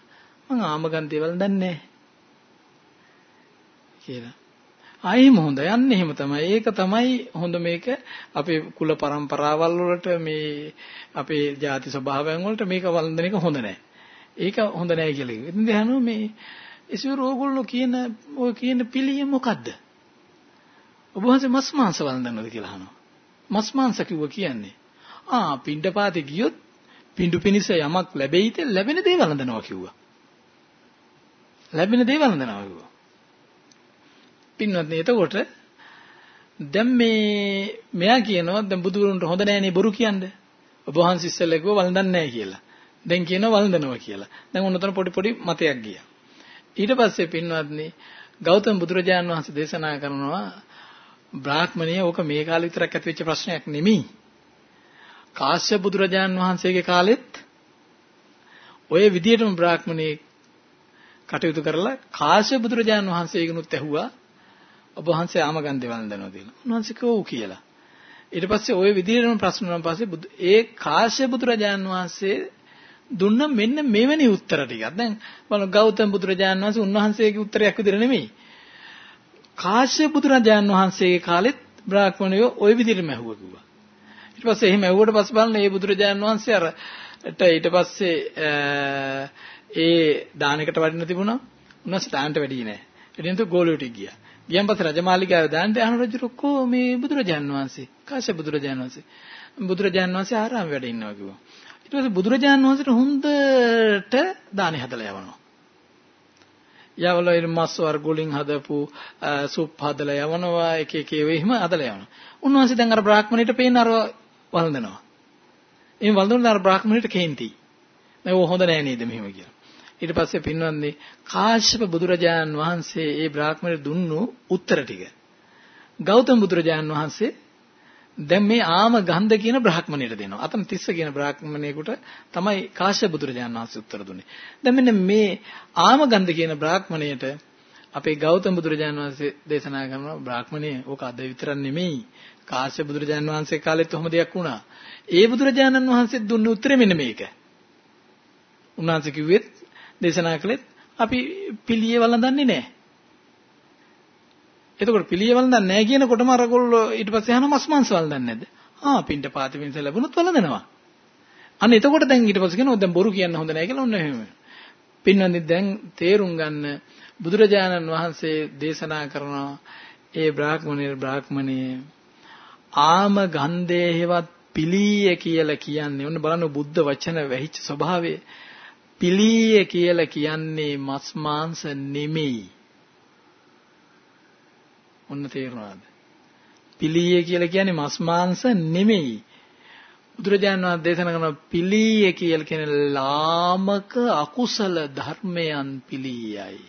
මම ආමගන්ධය වළඳන්නේ කියලා. ආයෙම හොඳ යන්නේ එහෙම තමයි. ඒක තමයි හොඳ මේක අපේ කුල પરම්පරාවල් වලට මේ අපේ ಜಾති ස්වභාවයන් වලට මේක වළඳන එක හොඳ නැහැ. ඒක හොඳ නැහැ කියලා කිව්වා. ඉතින් දැනනවා මේ ඒසොර ඕගොල්ලෝ කියන ඔය කියන පිළිය මොකද්ද? ඔබ වහන්සේ මස් මාංශ වළඳනවද කියලා අහනවා. මස් මාංශ කිව්ව කියන්නේ ආ පින්ඩපාතේ ගියොත් පින්ඩු පිනිස යමක් ලැබෙයිද ලැබෙන දේ වළඳනවා කිව්වා. ලැබෙන දේ වළඳනවා කිව්වා. පින්වත්නි එතකොට දැන් මේ මෙයා කියනවා දැන් බුදුරුන්ට හොඳ නෑනේ බොරු කියන්නේ. ඔබ වහන්සේ ඉස්සෙල්ලා කිව්ව වළඳන්නේ නැහැ කියලා. දැන් කියනවා වළඳනවා කියලා. දැන් උන්නතන පොඩි පොඩි මතයක් ගියා. ඊට පස්සේ පින්වත්නි ගෞතම බුදුරජාණන් වහන්සේ දේශනා කරනවා බ්‍රාහ්මණය ඕක මේ කාලේ විතරක් ඇති වෙච්ච ප්‍රශ්නයක් නෙමෙයි. කාශ්‍යප බුදුරජාණන් වහන්සේගේ කාලෙත් ඔය විදිහටම බ්‍රාහ්මණේ කටයුතු කරලා කාශ්‍යප බුදුරජාණන් වහන්සේගෙනුත් ඇහුවා ඔබ වහන්සේ ආමගන්ධය වළඳනවා කියලා. උන්වහන්සේ කෝ කියලා. ඊට පස්සේ ওই විදිහටම ප්‍රශ්න වුණාන් පස්සේ ඒ කාශ්‍යප බුදුරජාණන් වහන්සේ දුන්න මෙන්න මෙවැනි උත්තර ටිකක්. දැන් බලන්න ගෞතම බුදුරජාණන් වහන්සේ උන්වහන්සේගේ උත්තරයක් විදිහට නෙමෙයි. කාශ්‍යප බුදුරජාණන් වහන්සේගේ කාලෙත් බ්‍රාහ්මණයෝ ওই විදිහටම ඇහුවා කිව්වා. ඊට පස්සේ එහෙම ඇහුවට පස්සේ බලන්න මේ බුදුරජාණන් වහන්සේ අරට ඊට පස්සේ ඒ දානයකට වඩින්න තිබුණා. උන්වහන්සේ දානට වැඩි නෑ. එදිනතු ගෝලියෝ ටික ගියා. ගියන් පස්සේ රජමාලිගාවේ දාන්න අහන රජු කො මේ බුදුරජාණන් වහන්සේ කාශ්‍යප බුදුරජාණන් වහන්සේ බුදුරජාණන් වහන්සේ ආරාම වැඩ ඉන්නවා කිව්වා. ඊට පස්සේ බුදුරජාණන් වහන්සේට හොඳට දානි හදලා යවනවා. යවලා ඉර මස් වර්ග වලින් හදපු සුප් හදලා යවනවා එක එක ඒවා එහෙම හදලා යවනවා. උන්වහන්සේ දැන් අර බ්‍රාහ්මණයට පේන අර වළඳනවා. එහෙම වළඳන අර බ්‍රාහ්මණයට කේන්ති. මේ ඕ හොඳ නෑ නේද මෙහෙම කියලා. ඊට පස්සේ පින්වත්නි කාශ්‍යප බුදුරජාණන් වහන්සේ ඒ බ්‍රාහ්මණයට දුන්නු උත්තර ටික. ගෞතම බුදුරජාණන් වහන්සේ දැන් මේ ආම ගන්ධ කියන බ්‍රාහ්මණයට දෙනවා. අතන තිස්ස කියන බ්‍රාහ්මණයෙකුට තමයි කාශ්‍යප බුදුරජාණන් වහන්සේ උත්තර දුන්නේ. දැන් මෙන්න මේ ආම ගන්ධ කියන බ්‍රාහ්මණයට අපේ ගෞතම බුදුරජාණන් වහන්සේ දේශනා කරනවා බ්‍රාහ්මණය ඕක අද විතරක් නෙමෙයි. කාශ්‍යප බුදුරජාණන් වහන්සේ කාලෙත් ඔහොම දෙයක් වුණා. ඒ බුදුරජාණන් වහන්සේ දුන්න උත්තරේ මෙන්න මේක. උන්වහන්සේ කිව්වෙත් දේශනා කළෙත් අපි පිළියෙ වළඳන්නේ නැහැ. එතකොට පිළියෙවල් දන්නේ නැහැ කියනකොටම අරගොල්ලෝ ඊට පස්සේ අහන මස් මාංශ වල දන්නේ නැද්ද? ආ පින්ඩ පාති වෙනස ලැබුණොත් වළඳනවා. අන්න එතකොට දැන් ඊට පස්සේ කියනවා දැන් බොරු කියන්න හොඳ නැහැ කියලා ඔන්න එහෙම. පින්වන්දි දැන් තේරුම් ගන්න බුදුරජාණන් වහන්සේ දේශනා කරනවා ඒ බ්‍රාහ්මණය බ්‍රාහ්මණයේ ආම ගන්ධේ හේවත් පිලීය කියලා කියන්නේ ඔන්න බලන්න බුද්ධ වචන වැහිච්ච ස්වභාවය පිලීය කියලා කියන්නේ මස් මාංශ නෙමෙයි ඔන්න තේරුණාද? පිළියේ කියලා කියන්නේ මස් මාංශ නෙමෙයි. බුදුරජාණන් වහන්සේ දේශනා කරන පිළිය කියලා කියන ලාමක අකුසල ධර්මයන් පිළියයි.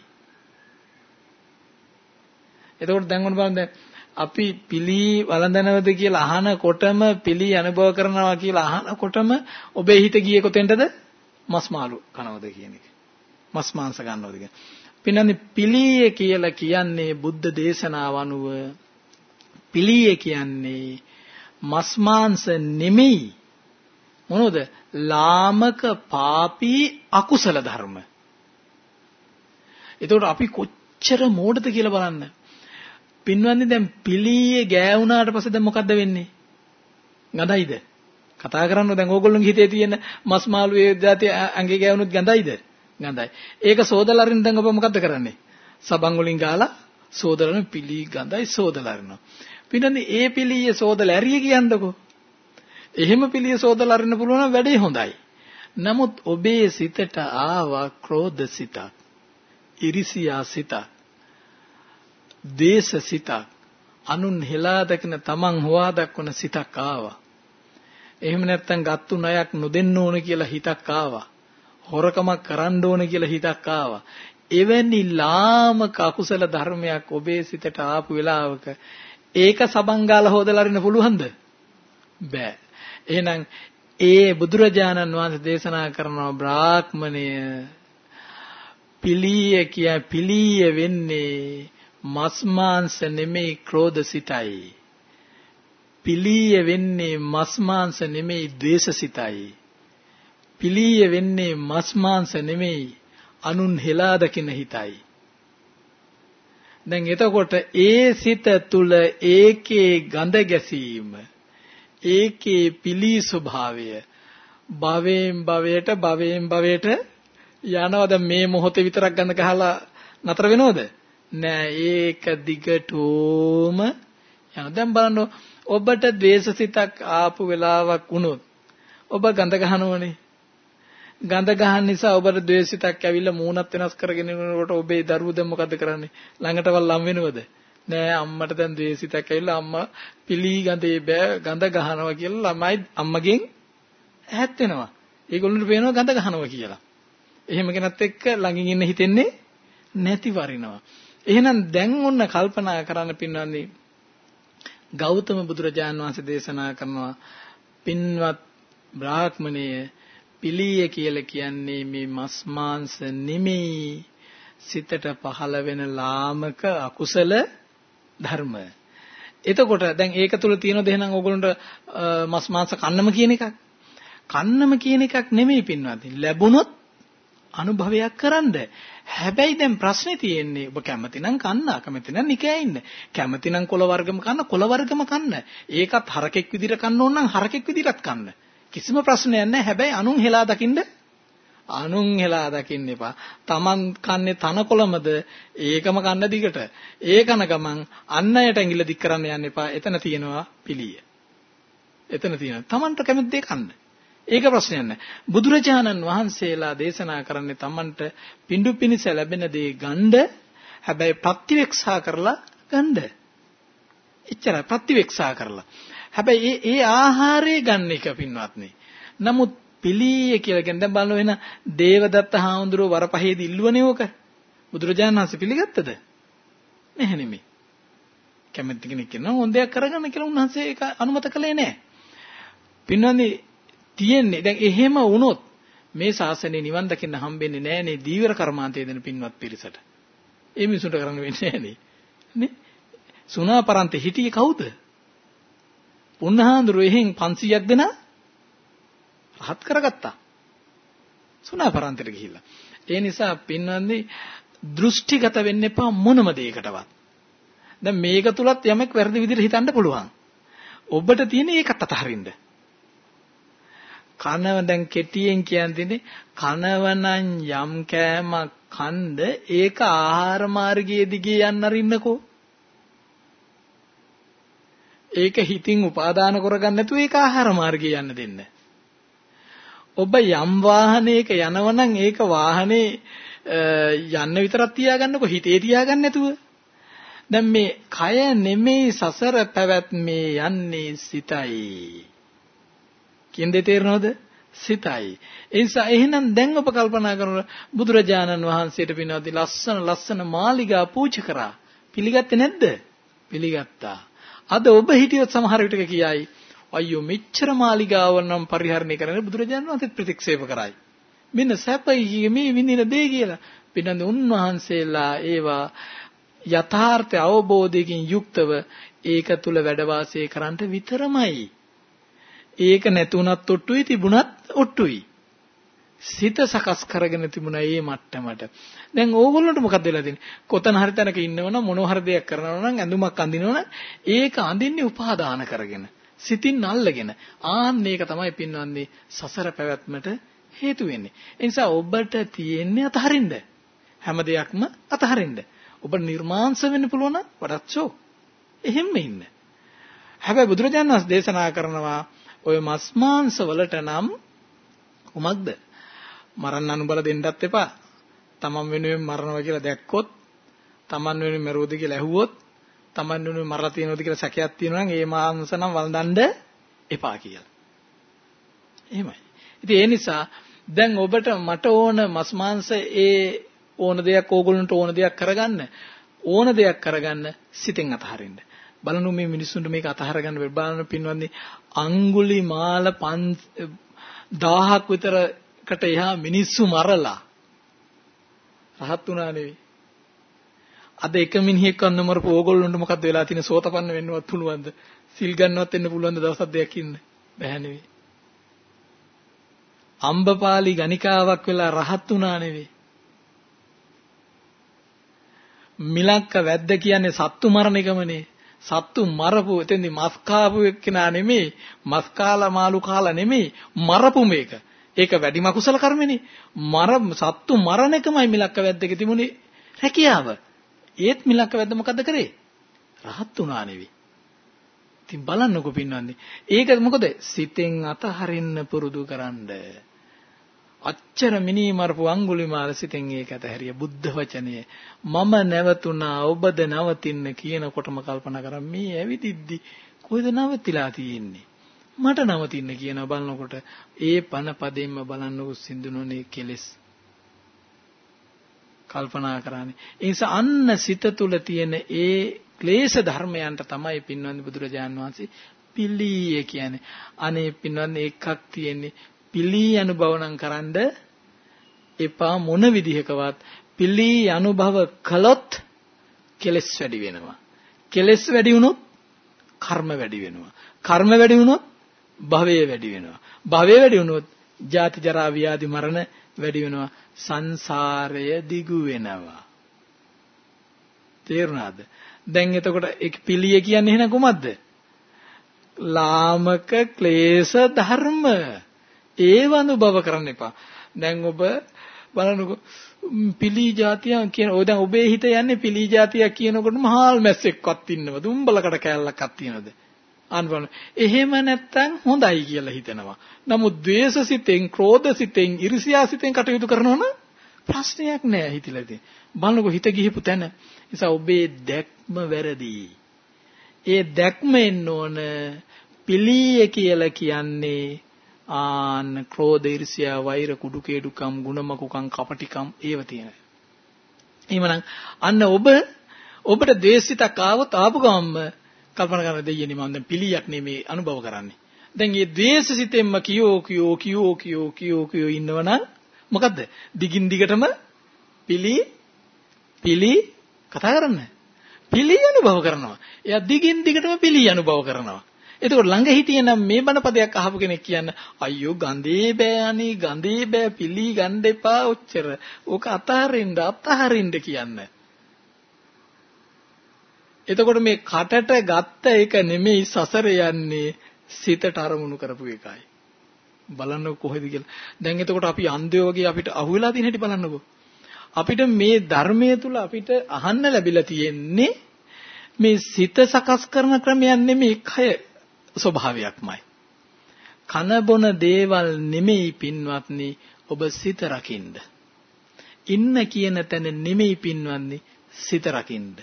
එතකොට දැන් ඔන්න බලන්න අපි පිළි වළඳනවද කියලා අහනකොටම පිළි අනුභව කරනවා කියලා අහනකොටම ඔබේ හිත ගියේ කොතෙන්ටද? මස් මාළු කනවද කියන එක. මස් මාංශ ගන්නවද කියන. පින්නන්නේ පිළිය කියලා කියන්නේ බුද්ධ දේශනාව අනුව පිළිය කියන්නේ මස් මාංශ නෙමෙයි මොනෝද ලාමක පාපී අකුසල ධර්ම. එතකොට අපි කොච්චර මෝඩද කියලා බලන්න. පින්වන්දි දැන් පිළියේ ගෑවුනාට පස්සේ දැන් මොකද්ද වෙන්නේ? ගඳයිද? කතා කරන්න දැන් ඕගොල්ලෝගේ හිතේ තියෙන මස් මාළු ඒ જાති ඇඟේ ගෑවුනොත් ගඳයිද? ගඳයි. ඒක සෝදලා අරින්න දැන් ඔබ මොකද්ද කරන්නේ? සබන් වලින් ගාලා සෝදලන පිළි ගඳයි සෝදලා අරිනවා. පින්නන්නේ ඒ පිළියේ සෝදලා ඇරිය කියන්නකෝ. එහෙම පිළිය සෝදලා අරින්න පුළුවන් නම් වැඩේ හොඳයි. නමුත් ඔබේ සිතට ආවා ක්‍රෝධ සිතක්. ඉරිසියා සිතක්. දේශ සිතක්. අනුන් හෙලා දකින තමන් හොවා දක්වන සිතක් ආවා. එහෙම නැත්නම් ගත්තු ණයක් නොදෙන්න ඕන කියලා හිතක් ආවා. හොරකමක් කරන්න ඕන කියලා හිතක් ආවා. එවැනි ලාමක අකුසල ධර්මයක් ඔබේ සිතට ආපු වෙලාවක ඒක සබන් ගාලා හොදලා අරින්න පුළුවන්ද? බෑ. එහෙනම් ඒ බුදුරජාණන් වහන්සේ දේශනා කරන බ්‍රාහ්මණය පිළිය කිය පිළිය වෙන්නේ මස් මාංශ නෙමෙයි ක්‍රෝධ සිතයි. පිළිය වෙන්නේ මස් මාංශ නෙමෙයි ද්වේෂ සිතයි. පිළිය වෙන්නේ මස් මාංශ නෙමෙයි අනුන් හෙලා දකින හිතයි. දැන් එතකොට ඒ සිත තුල ඒකේ ගඳ ගැසීම ඒකේ පිලී ස්වභාවය භවයෙන් භවයට භවයෙන් භවයට යනවද මේ මොහොතේ විතරක් ගඳ ගහලා නතර වෙනවද නෑ ඒක දිගටම යන දැන් බලන්න ඔබට ද්වේෂසිතක් ආපු වෙලාවක් වුණොත් ඔබ ගඳ ගහනවනේ ගඳ ගහන නිසා ඔබට ද්වේෂසිතක් ඇවිල්ලා මූණත් වෙනස් කරගෙන යනකොට ඔබේ දරුවෝ දැන් මොකද කරන්නේ ළඟටවත් ලම් වෙනවද නෑ අම්මට දැන් ද්වේෂිතක් ඇවිල්ලා අම්මා පිලී ගඳේ බෑ ගඳ ගහනවා කියලා ළමයි අම්මගෙන් ඈත් වෙනවා. ඒගොල්ලන්ට පේනවා ගඳ ගහනවා කියලා. එහෙම කෙනත් එක්ක ළඟින් ඉන්න හිතෙන්නේ නැති වරිනවා. එහෙනම් දැන් ඔන්න කල්පනා කරන්න පින්වන්නේ ගෞතම බුදුරජාණන් වහන්සේ දේශනා කරනවා පින්වත් බ්‍රාහ්මණය පිළිය කියලා කියන්නේ මේ මස් මාංශ නෙමෙයි සිතට පහළ වෙන ලාමක අකුසල ධර්ම. එතකොට දැන් ඒක තුල තියෙනවද එහෙනම් ඕගොල්ලන්ට මස් මාංශ කන්නම කියන එකක්? කන්නම කියන එකක් නෙමෙයි පින්වත්නි. ලැබුණොත් අනුභවයක් කරන්න. හැබැයි දැන් ප්‍රශ්නේ තියෙන්නේ ඔබ කැමති නම් කන්න, අකමැති නම් නිකෑ ඉන්න. කැමති නම් කොළ වර්ගම කන්න, කොළ වර්ගම කන්න. ඒකත් හරකෙක් විදිහට කන්න ඕන නම් හරකෙක් විදිහට කන්න. කිසිම ප්‍රශ්නයක් නැහැ. හැබැයි අනුන් හෙලා දකින්න අනුන් හෙලා දකින්න එපා. Taman කන්නේ තනකොළමද ඒකම කන්න දිගට. ඒ කන ගමන් අන් අයට ඇඟිල්ල දික් කරන්න යන්න එපා. එතන තියෙනවා පිළිය. එතන තියෙනවා. Tamanට කැමති දේ කන්න. ඒක ප්‍රශ්නයක් නෑ. බුදුරජාණන් වහන්සේලා දේශනා කරන්නේ Tamanට පිඬු පිනිස ලැබෙන දේ ගන්න හැබැයි ප්‍රතිවේක්ෂා කරලා ගන්න. එච්චරයි ප්‍රතිවේක්ෂා කරලා. හැබැයි ඒ ඒ ආහාරය ගන්න එක පින්වත්නි. නමුත් පිළීය කියලා කියන දැන් බලන්න වෙන දේවදත්ත හාමුදුරුව වරපහේදී ඉල්ලුවනේ ඕක. බුදුරජාණන් වහන්සේ පිළිගත්තද? නැහැ නෙමෙයි. කැමති කෙනෙක් කියනවා හොඳ දෙයක් කරගන්න කියලා උන්වහන්සේ ඒක අනුමත කළේ නැහැ. පින්වන්දි තියෙන්නේ දැන් එහෙම වුණොත් මේ ශාසනය නිවන් දකින්න හම්බෙන්නේ නැහනේ දීවර කර්මාන්තය දෙන පින්වත් පිරිසට. ඒ මිනිසුන්ට කරන්න වෙන්නේ නැහනේ. නේ? සුණාපරන්තේ හිටියේ කවුද? පුන්නහාඳුරු එහෙන් 500ක් දෙනා රහත් කරගත්තා. සුණාපරන්තයට ගිහිල්ලා. ඒ නිසා පින්වන්දි දෘෂ්ටිගත වෙන්න එපා මොනම දෙයකටවත්. දැන් මේක තුලත් යමෙක් වැරදි විදිහට හිතන්න පුළුවන්. ඔබට තියෙන ඒකත් අතහරින්න. කනව දැන් කෙටියෙන් කියන්නේ කනවනම් යම් කෑමක් කන්ද ඒක ආහාර මාර්ගයේ දිගේ යන්න අරින්නකෝ. ඒක හිතින් උපාදාන කරගන්න නැතුව ඒක ආහාර මාර්ගයේ යන්න දෙන්න. ඔබ යම් වාහනයක යනවනම් ඒක වාහනේ යන්න විතරක් තියාගන්නකො හිතේ තියාගන්න නැතුව. දැන් මේ කය නෙමෙයි සසර පැවැත්මේ යන්නේ සිතයි. කියන දේ තේරෙනවද? සිතයි. ඒ නිසා එහෙනම් දැන් ඔබ කල්පනා කරන බුදුරජාණන් වහන්සේට පිනවදී ලස්සන ලස්සන මාලිගා පූජා කරා. පිළිගත්තේ නැද්ද? පිළිගත්තා. අද ඔබ හිටියොත් සමහර විටක කියයි අයියෝ මෙච්චර මාලිගාව නම් පරිහරණය කරන්න බුදුරජාණන් වහන්සේ ප්‍රතික්ෂේප කරයි. මෙන්න සැපයි මේ විඳින දේ කියලා. පින්නඳ උන්වහන්සේලා ඒවා යථාර්ථ අවබෝධයකින් යුක්තව ඒක තුල වැඩ වාසය කරන්නට විතරමයි. ඒක නැතුණත් ඔට්ටුයි තිබුණත් ඔට්ටුයි. සිත සකස් කරගෙන තිබුණා මේ මට්ටමට. දැන් ඕගොල්ලන්ට මොකක්ද වෙලා තියෙන්නේ? කොතන හරි තැනක ඉන්නවනම් මොනවා හරි දෙයක් කරනවා නම් ඇඳුමක් අඳිනවනම් ඒක අඳින්නේ උපාදාන කරගෙන. සිතින් අල්ලගෙන. ආන්න මේක තමයි පින්වන්දි සසර පැවැත්මට හේතු වෙන්නේ. ඒ නිසා ඔබට තියෙන්නේ අතහරින්න. හැම දෙයක්ම අතහරින්න. ඔබ නිර්මාංශ වෙන්න පුළුවන් නම් වඩාත්සෝ. එහෙම ඉන්න. හැබැයි බුදුරජාණන් වහන්සේ දේශනා කරනවා ඔය මස් මාංශ වලට නම් කුමක්ද? මරන්න අනුබල දෙන්නත් එපා. තමන් වෙනුවෙන් මරනවා කියලා දැක්කොත්, තමන් වෙනුවෙන් මරුවද කියලා ඇහුවොත්, තමන් වෙනුවෙන් මරලා තියෙනවද කියලා සැකයක් තියෙනවා නම් ඒ මාංශ නම් වළඳන්න එපා කියලා. එහෙමයි. ඉතින් ඒ නිසා දැන් ඔබට මට ඕන මස් මාංශ ඒ ඕන දෙයක් ඕගොල්ලන්ට ඕන දෙයක් කරගන්න ඕන දෙයක් කරගන්න සිතෙන් අතහරින්න. බලනු මේ මිනිස්සුන්ට මේක අතහර ගන්න බලන පින්වත්නි අඟුලි මාල 1000ක් විතරකට එහා මිනිස්සු මරලා රහත් උනා නෙවෙයි. අද එක මිනිහෙක් අන්න මරපු ඕගොල්ලොන්ට මොකද්ද වෙලා තියෙන්නේ සෝතපන්න වෙන්නවත් පුළුවන්ද? සිල් ගන්නවත් වෙන්න පුළුවන්ද දවසක් දෙකක් ඉන්න? බැහැ නෙවෙයි. අම්බපාලි ගණිකාවක් වෙලා රහත් උනා නෙවෙයි. මිලක්ක වැද්ද කියන්නේ සත්තු මරණ එකමනේ. සත්තු මරපු එතෙන්දි මස් කාපු එක්කෙනා නෙමෙයි මස් කාලා මාළු කාලා නෙමෙයි මරපු මේක. ඒක වැඩිම කුසල කර්මනේ. මර සත්තු මරණ එකමයි මිලක්ක වැද්දගේ තිබුණේ රැකියාව. ඒත් මිලක්ක වැද්ද මොකද්ද කරේ? රහත් උනා නෙවෙයි. ඉතින් බලන්නකෝ පින්නන්නේ. ඒක මොකද? සිතෙන් අතහරින්න පුරුදු කරන්නේ. අච්චර මිනී මරපු අඟුලිමාල සිතෙන් ඒක ඇතහැරිය බුද්ධ වචනය මම නැවතුණා ඔබද නවතින්න කියනකොටම කල්පනා කරා මේ ඇවිදිද්දි කොයිද නවතිලා තියෙන්නේ මට නවතින්න කියන බලනකොට ඒ පන පදෙන්ම බලන්නකො සින්දුනෝනේ කෙලස් කල්පනා කරන්නේ ඒ නිසා අන්න සිත තුල තියෙන ඒ ක්ලේශ ධර්මයන්ට තමයි පින්වන්දි බුදුරජාන් වහන්සේ පිළිය කියන්නේ අනේ පින්වන්දි එකක් තියෙන්නේ පිළී අනුභව නම් කරන්න එපා මොන විදිහකවත් පිළී අනුභව කළොත් කෙලස් වැඩි වෙනවා. කෙලස් වැඩි වුණොත් කර්ම වැඩි වෙනවා. කර්ම වැඩි වුණොත් භවය වැඩි වෙනවා. භවය වැඩි වුණොත් ජාති ජරා ව්‍යාධි මරණ වැඩි වෙනවා. සංසාරය දිගු වෙනවා. තේරුණාද? දැන් එතකොට ඒ පිළිය කියන්නේ එහෙනම් කොහොමද? ලාමක ක්ලේශ ධර්ම ඒව අනුභව කරන්න එපා. දැන් ඔබ බලන්නකො පිලී જાතිය කියන ඔය දැන් ඔබේ හිත යන්නේ පිලී જાතිය කියනකොට මහාල් මැස්සෙක්වත් ඉන්නවද? උඹලකට කැලලක්වත් තියනවද? අන්වන. එහෙම නැත්තම් හොඳයි කියලා හිතනවා. නමුත් ද්වේෂසිතෙන්, ක්‍රෝධසිතෙන්, iriසියාසිතෙන් කටයුතු කරනවා නම් ප්‍රශ්නයක් නෑ හිතලා ඉතින්. බලන්නකො හිත ගිහිපු තැන. නිසා ඔබේ දැක්ම වැරදි. ඒ දැක්ම එන්න ඕන පිළිය කියලා කියන්නේ ආන්න ක්‍රෝධ ඊර්ෂ්‍යා වෛර කුඩු කේඩුකම් ಗುಣමකුකම් කපටිකම් ඒව තියෙනවා. එහෙමනම් අන්න ඔබ ඔබට ද්වේෂිතක් ආවොත් ආපු ගමන්ම කල්පනා කරන දෙයියනි මම දැන් පිළියක් නෙමේ අනුභව කරන්නේ. දැන් මේ ද්වේෂසිතෙන්ම කියෝ කියෝ කියෝ කියෝ කියෝ කියෝ ඉන්නවනම් මොකද්ද? දිගින් දිගටම පිළි පිළි කතා කරන්නේ. පිළි අනුභව කරනවා. එයා දිගින් දිගටම පිළි අනුභව කරනවා. එතකොට ළඟ හිටියනම් මේ බණ පදයක් අහපු කෙනෙක් කියන්න අයියෝ ගඳේ බෑ අනේ ගඳේ බෑ පිළි ගන්න එපා ඔච්චර. ඕක අතහරින්න අතහරින්න කියන්න. එතකොට මේ කටට ගත්ත එක නෙමෙයි සසර යන්නේ සිතට අරමුණු කරපු එකයි. බලන්න කොහෙද කියලා. දැන් එතකොට අපි අන්ධයෝ වගේ අපිට අහුවෙලා තියෙන හැටි බලන්නකෝ. අපිට මේ ධර්මයේ තුල අපිට අහන්න ලැබිලා තියෙන්නේ මේ සිත සකස් කරන ක්‍රමයක් නෙමෙයි කය ස්වභාවයක්මයි. කන බොන දේවල් නෙමෙයි පින්වත්නි ඔබ සිත රකින්න. ඉන්න කියන තැන නෙමෙයි පින්වත්නි සිත රකින්න.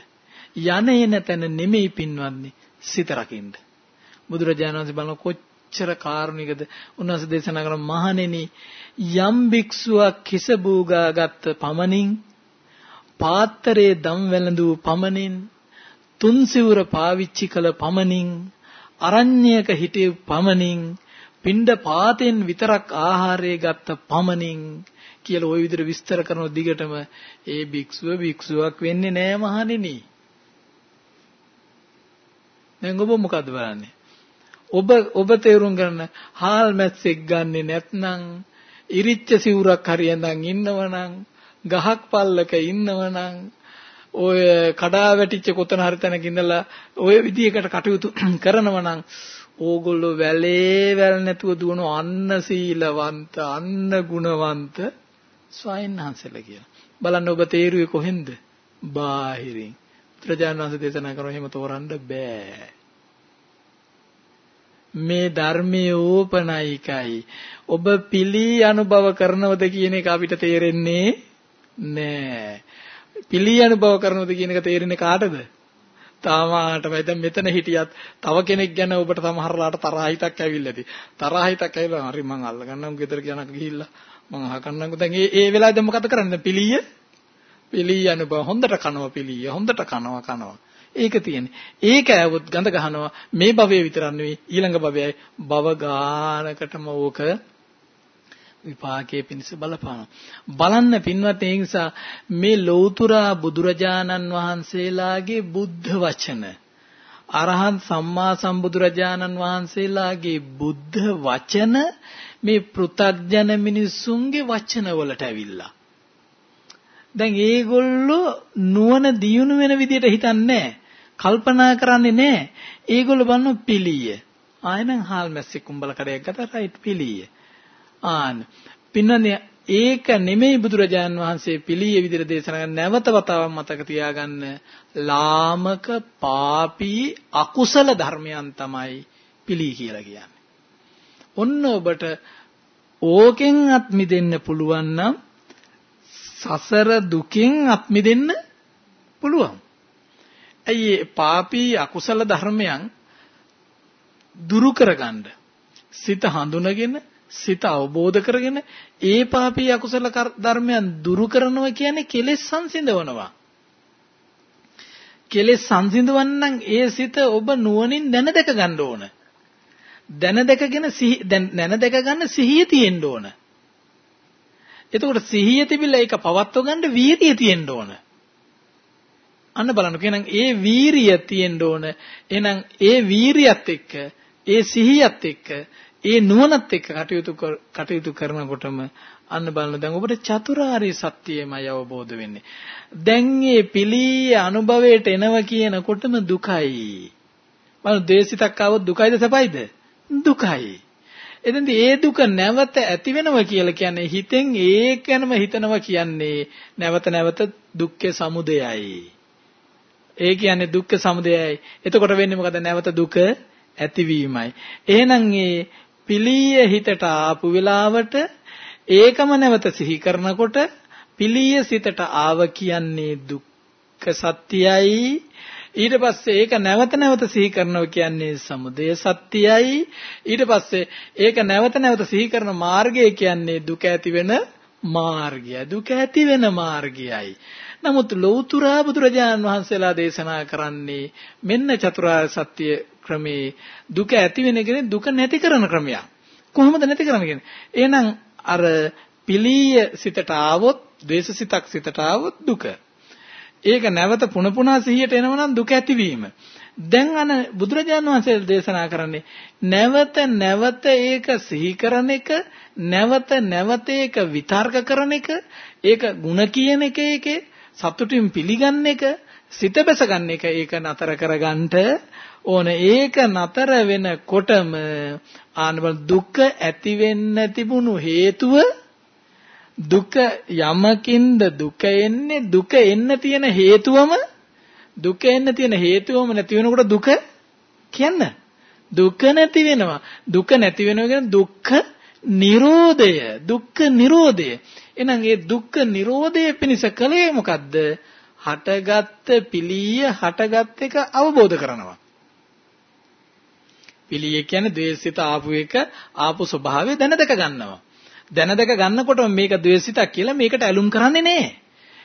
යන එන තැන නෙමෙයි පින්වත්නි සිත රකින්න. බුදුරජාණන් වහන්සේ බලන කොච්චර කාරුණිකද උන්වහන්සේ දේශනා කරන මහණෙනි යම් භික්ෂුවක් කිස බූගා ගත්ත පමණින් පාත්‍රයේ දම් වැළඳූ පමණින් තුන් සිවුර පාවිච්චි කළ පමණින් අරණ්‍යයක හිටිය පමණින් පින්ඩ පාතෙන් විතරක් ආහාරය ගත්ත පමණින් කියලා ওই විදිහට විස්තර කරන දිගටම ඒ භික්ෂුව භික්ෂුවක් වෙන්නේ නෑ මහණෙනි. දැන් ඔබ මොකද බලන්නේ? ඔබ ඔබ තේරුම් ගන්න හාල් මැස්සෙක් ගන්නෙ නැත්නම් ඉරිච්ච සිවුරක් හරියඳන් ඉන්නවනම් ගහක් පල්ලක ඉන්නවනම් ඔය කඩා වැටිච්ච කොතන හරි තැනක ඉඳලා ඔය විදිහකට කටයුතු (clears throat) කරනවා නම් ඕගොල්ලෝ වැලේ වැල් නැතුව දුවන අන්න සීලවන්ත අන්න ගුණවන්ත ස්වයන්හන්සලා කියලා. බලන්න ඔබ තේරුවේ කොහෙන්ද? බාහිරින්. ප්‍රජාන වහන්සේ දේශනා කරන එහෙම තෝරන්න බෑ. මේ ධර්මයේ ඕපනයිකයි. ඔබ පිළි අනුභව කරනවද කියන එක අපිට තේරෙන්නේ නෑ. පිළි අනුභව කරනවද කියන එක තේරෙන්නේ කාටද? තාමාටමයි දැන් මෙතන හිටියත් තව කෙනෙක් ගැන ඔබට සමහරලාට තරහ හිතක් ඇවිල්ලා ඇති. තරහ හිතක් ඇවිල්ලා හරි මං අල්ල ගන්නම් ගෙදර යනක ගිහිල්ලා මං අහකන්නම්කෝ දැන් ඒ ඒ වෙලාවේ දැන් මොකද කරන්නේ? පිළිය පිළිය අනුභව හොඳට කනවා පිළිය හොඳට කනවා කනවා. ඒක තියෙන්නේ. ඒක ඇවුත් ගඳ ගහනවා මේ භවයේ විතරක් නෙවෙයි ඊළඟ භවයයි භව ගානකටම ඕක විපාකයේ පිණිස බලපානවා. බලන්න පින්වත් ඒ නිසා මේ ලෞතුරා බුදුරජාණන් වහන්සේලාගේ බුද්ධ වචන අරහත් සම්මා සම්බුදුරජාණන් වහන්සේලාගේ බුද්ධ වචන මේ පෘථග්ජන මිනිස්සුන්ගේ වචන වලට ඇවිල්ලා. දැන් ඒගොල්ලෝ නුවණ දියුණු වෙන විදිහට හිතන්නේ කල්පනා කරන්නේ නැහැ. ඒගොල්ලෝ බලන පිළිය. ආයෙනම් හාල් මැස්සෙක් කුඹල කඩයක් ගත්තා රයිට් පිළිය. ආන පින්නනේ ඒක නෙමෙයි බුදුරජාන් වහන්සේ පිළියෙ විදිහට දේශනා කරන නැවත වතාවක් මතක තියාගන්න ලාමක පාපී අකුසල ධර්මයන් තමයි පිළි කියලා කියන්නේ. ඔන්න ඔබට ඕකෙන් අත් මිදෙන්න පුළුවන් නම් සසර දුකෙන් අත් මිදෙන්න පුළුවන්. ඇයි පාපී අකුසල ධර්මයන් දුරු කරගන්න සිත හඳුනගෙන සිත අවබෝධ කරගෙන ඒ පාපී අකුසල ධර්මයන් දුරු කරනවා කියන්නේ කෙලෙස් සංසිඳවනවා. කෙලෙස් සංසිඳවන්නම් ඒ සිත ඔබ නුවණින් දැන දැක ගන්න ඕන. දැන දැකගෙන සිහි දැන දැක ගන්න සිහිය තියෙන්න ඕන. එතකොට සිහිය තිබිලා ඒක පවත්ව ගන්න වීරිය තියෙන්න ඕන. අන්න බලන්න කියනනම් ඒ වීරිය තියෙන්න ඕන. එහෙනම් ඒ වීරියත් එක්ක ඒ සිහියත් එක්ක ඒ නුවණත් එක්ක කටයුතු කටයුතු කරනකොටම අන්න බලන්න දැන් ඔබට චතුරාර්ය සත්‍යයමයි අවබෝධ වෙන්නේ. දැන් මේ පිළී අනුභවයට එනවා කියනකොටම දුකයි. බලන්න දේශිතක් ආවොත් දුකයිද සැපයිද? දුකයි. එතෙන්දී ඒ දුක නැවත ඇති වෙනවා කියලා කියන්නේ හිතෙන් ඒකනම හිතනවා කියන්නේ නැවත නැවත දුක්ඛේ සමුදයයි. ඒ කියන්නේ දුක්ඛ සමුදයයි. එතකොට වෙන්නේ මොකද? නැවත දුක ඇතිවීමයි. එහෙනම් මේ පිළිය හිතට ආපු වෙලාවට ඒකම නැවත සිහි කරනකොට පිළිය සිතට ආව කියන්නේ දුක්ඛ සත්‍යයයි ඊට පස්සේ ඒක නැවත නැවත සිහි කරනවා කියන්නේ සමුදය සත්‍යයයි ඊට පස්සේ ඒක නැවත නැවත සිහි කරන මාර්ගය කියන්නේ දුක ඇති වෙන මාර්ගය දුක ඇති වෙන මාර්ගයයි නමුත් ලෞතුරා බුදුරජාණන් වහන්සේලා දේශනා කරන්නේ මෙන්න චතුරාර්ය සත්‍ය ක්‍රමේ දුක ඇති වෙන එකනේ දුක නැති කරන ක්‍රමයක්. කොහොමද නැති කරන්නේ එහෙනම් අර පිළීය සිතට ආවොත්, ද්වේෂ සිතක් සිතට ආවොත් දුක. ඒක නැවත පුන පුනා සිහියට එනවනම් දුක ඇතිවීම. දැන් අන බුදුරජාණන් වහන්සේ දේශනා කරන්නේ නැවත නැවත ඒක සිහි කරන එක නැවත නැවත ඒක විතර්ක කරන එක ඒක ಗುಣ කියන එක ඒකේ සතුටින් පිළිගන්න එක සිත බැස ගන්න එක ඒක නතර කරගන්නට ඕන ඒක නතර වෙනකොටම ආනබල දුක ඇති වෙන්න තිබුණු හේතුව දුක යමකින්ද දුක එන්නේ? දුක එන්න තියෙන හේතුවම? දුක එන්න තියෙන හේතුවම නැති වෙනකොට දුක කියන්න? දුක නැති වෙනවා. දුක නැති වෙනවා කියන්නේ දුක්ඛ නිරෝධය. දුක්ඛ නිරෝධය. එහෙනම් ඒ දුක්ඛ නිරෝධය පිණිස කලේ මොකද්ද? හටගත්ත පිළිය හටගත් එක අවබෝධ කරනවා. පිළිය කියන්නේ ද්වේෂිත ආපු එක ආපු ස්වභාවය දැනදක ගන්නවා. දැනදක ගන්නකොට මේක ද්වේෂිතක් කියලා මේකට ඇලුම් කරන්නේ නැහැ.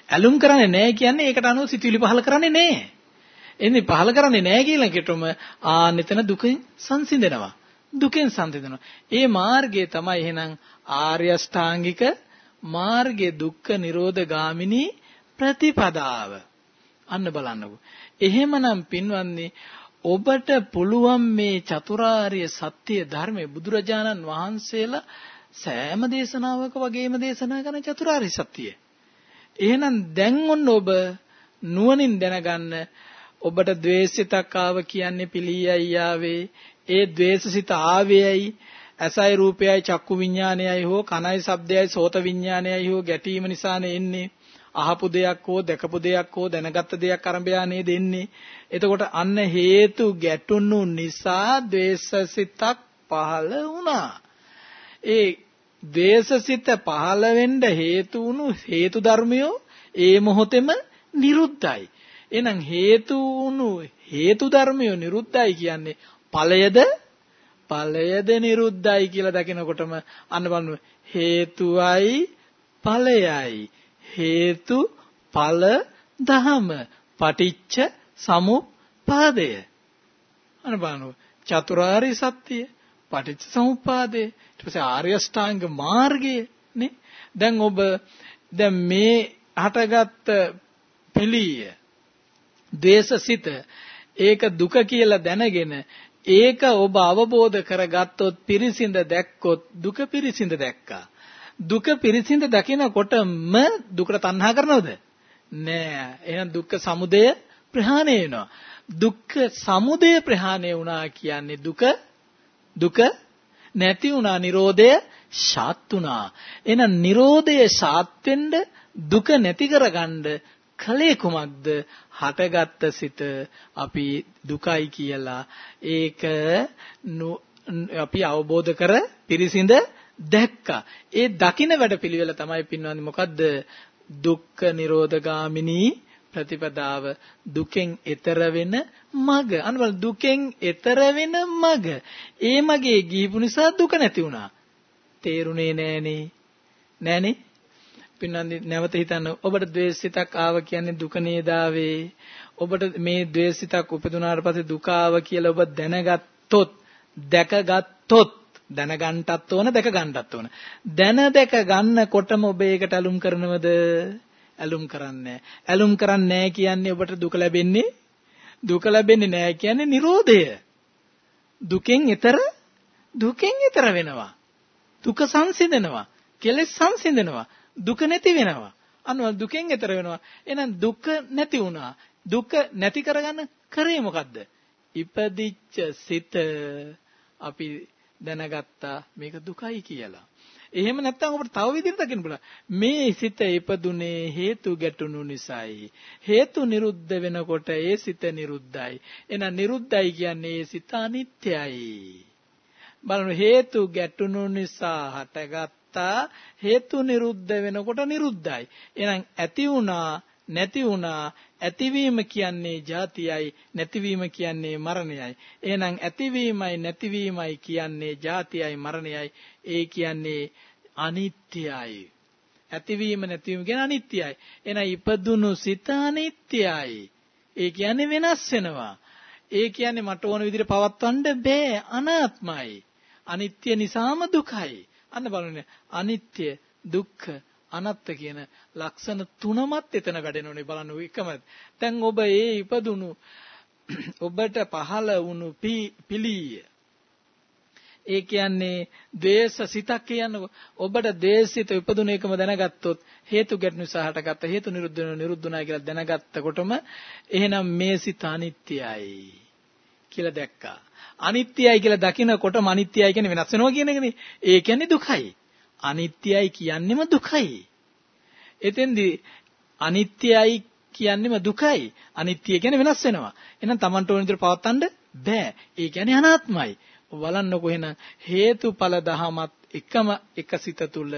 ඇලුම් කරන්නේ නැහැ කියන්නේ ඒකට අනුව සිතුවිලි පහල කරන්නේ නැහැ. එන්නේ පහල කරන්නේ නැහැ කියලා කිටුම ආ නිතන දුකෙන් සංසිඳෙනවා. දුකෙන් සංසිඳෙනවා. ඒ මාර්ගය තමයි එහෙනම් ආර්ය අෂ්ටාංගික මාර්ගයේ දුක්ඛ නිරෝධ ගාමිනී ප්‍රතිපදාව. අන්න බලන්නකෝ. එහෙමනම් පින්වත්නි ඔබට පුළුවන් මේ චතුරාර්ය සත්‍ය ධර්මයේ බුදුරජාණන් වහන්සේලා සෑම දේශනාවක වගේම දේශනා කරන චතුරාර්ය සත්‍යය. එහෙනම් දැන් ඔන්න ඔබ නුවණින් දැනගන්න ඔබට ද්වේෂිතක් ආව කියන්නේ පිළියයි ආවේ ඒ ද්වේෂසිත ආවේයි ඇසයි රූපයයි චක්කු විඥානයයි හෝ කනයි ශබ්දයයි සෝත විඥානයයි හෝ ගැටීම නිසානේ එන්නේ. අහපු දෙයක් හෝ දැකපු දෙයක් හෝ දැනගත්ත දෙයක් අරඹයා නේද එන්නේ එතකොට අන්න හේතු ගැටුණු නිසා ද්වේෂසිතක් පහළ වුණා. ඒ ද්වේෂසිත පහළ වෙන්න හේතු වුණු හේතු ධර්මයෝ ඒ මොහොතේම නිරුද්ධයි. එහෙනම් හේතු වුණු හේතු ධර්මයෝ නිරුද්ධයි කියන්නේ ඵලයද? ඵලයද නිරුද්ධයි කියලා දකිනකොටම අන්න බලන්න හේතුවයි ඵලයයි. හේතු ඵල දහම පටිච්ච සමුප්පාදය. අන්න බලන්න චතුරාර්ය සත්‍ය පටිච්ච සමුප්පාදය ඊට පස්සේ ආර්ය අෂ්ටාංග මාර්ගය නේ දැන් ඔබ දැන් මේ හටගත්ත පිළිය ද්වේෂසිත ඒක දුක කියලා දැනගෙන ඒක ඔබ අවබෝධ කරගත්තොත් පිරිසිඳ දැක්කොත් දුක පිරිසිඳ දැක්කා. දුක පිරිසිඳ දකිනකොටම දුකට තණ්හා කරනවද? නෑ. එහෙනම් දුක්ඛ සමුදය ප්‍රහාණය වෙනවා. දුක්ඛ සමුදය ප්‍රහාණය වුණා කියන්නේ දුක දුක නැති වුණා Nirodha ශාත් වුණා. එහෙනම් Nirodha ශාත් වෙන්න දුක නැති කරගන්න කලේ කුමක්ද? හටගත්ත සිත අපි දුකයි කියලා. ඒක අපි අවබෝධ කර පිරිසිඳ දැක්කා. ඒ දකින වැඩපිළිවෙල තමයි පින්වන්නේ මොකද්ද? දුක්ඛ නිරෝධගාමිනී ප්‍රතිපදාව දුකෙන් එතර වෙන මග. අන්න දුකෙන් එතර වෙන මග. ඒ මගේ ගිහිපු නිසා දුක නැති වුණා. තේරුනේ නෑනේ නෑනේ පින්නන්දි නැවත හිතන්න. ඔබට ද්වේෂිතක් ආව කියන්නේ දුක නේද ඔබට මේ ද්වේෂිතක් උපදුනාට පස්සේ දුක ආව කියලා ඔබ දැනගත්තොත් දැකගත්තොත් දැනගන්නටත් ඕන දැක ගන්නටත් ඕන. දැන දැක ගන්නකොටම ඔබ ඒකට ඇලුම් කරනවද? ඇලුම් කරන්නේ ඇලුම් කරන්නේ කියන්නේ ඔබට දුක ලැබෙන්නේ දුක ලැබෙන්නේ නැහැ කියන්නේ Nirodhaය දුකෙන් ඈතර දුකෙන් ඈතර වෙනවා දුක සංසිඳනවා කෙලෙස් සංසිඳනවා දුක නැති වෙනවා. අන්න දුකෙන් එතර වෙනවා. එහෙනම් දුක නැති වුණා. දුක නැති කරගන්න කරේ මොකද්ද? ඉපදිච්ච සිත අපි දැනගත්තා මේක දුකයි කියලා. එහෙම නැත්නම් අපිට තව විදිහට දකින්න පුළුවන්. මේ සිත ඉපදුනේ හේතු ගැටුණු නිසායි. හේතු නිරුද්ධ වෙනකොට ඒ සිත නිරුද්ධයි. එහෙනම් නිරුද්ධයි කියන්නේ ඒ සිත අනිත්‍යයි. බලන්න හේතු ගැටුණු නිසා හටගත් ගත්තා හේතු නිරුද්ධ වෙනකොට නිරුද්ධයි. එහෙනම් ඇති වුණා නැති වුණා ඇතිවීම කියන්නේ ජාතියයි නැතිවීම කියන්නේ මරණයයි. එහෙනම් ඇතිවීමයි නැතිවීමයි කියන්නේ ජාතියයි මරණයයි. ඒ කියන්නේ අනිත්‍යයි. ඇතිවීම නැතිවීම කියන්නේ අනිත්‍යයි. එහෙනම් ඉපදුණු සිත අනිත්‍යයි. ඒ කියන්නේ වෙනස් වෙනවා. ඒ කියන්නේ මට ඕන විදිහට පවත්වන්න බෑ අනාත්මයි. අනිත්‍ය නිසාම දුකයි. අන්න බලන්න අනිත්‍ය දුක්ඛ අනත්ත කියන ලක්ෂණ තුනමත් එතන වැඩෙනෝනේ බලන්න එකම දැන් ඔබ ඒ ඉපදුණු (clears throat) ඔබට පහළ වුණු පිළිය ඒ කියන්නේ ද්වේෂ සිතක් කියන්නේ ඔබට ද්වේෂිත ඉපදුන එකම දැනගත්තොත් හේතු ගැටු නිසා හටගත්ත හේතු නිරුද්ධ වෙන නිරුද්ධුණා කියලා දැනගත්තකොටම එහෙනම් මේ සිත අනිත්‍යයි කියලා දැක්කා අනිත්‍යයි කියලා දකිනකොටම අනිත්‍යයි කියන්නේ වෙනස් වෙනවා කියන එකනේ. ඒ කියන්නේ දුකයි. අනිත්‍යයි කියන්නේම දුකයි. එතෙන්දී අනිත්‍යයි කියන්නේම දුකයි. අනිත්‍ය කියන්නේ වෙනස් වෙනවා. එහෙනම් Tamanට ඕන විදිහට පවත්තන්න බෑ. ඒ කියන්නේ අනාත්මයි. බලන්නකො එහෙනම් හේතුඵල දහමත් එකම එක සිත තුල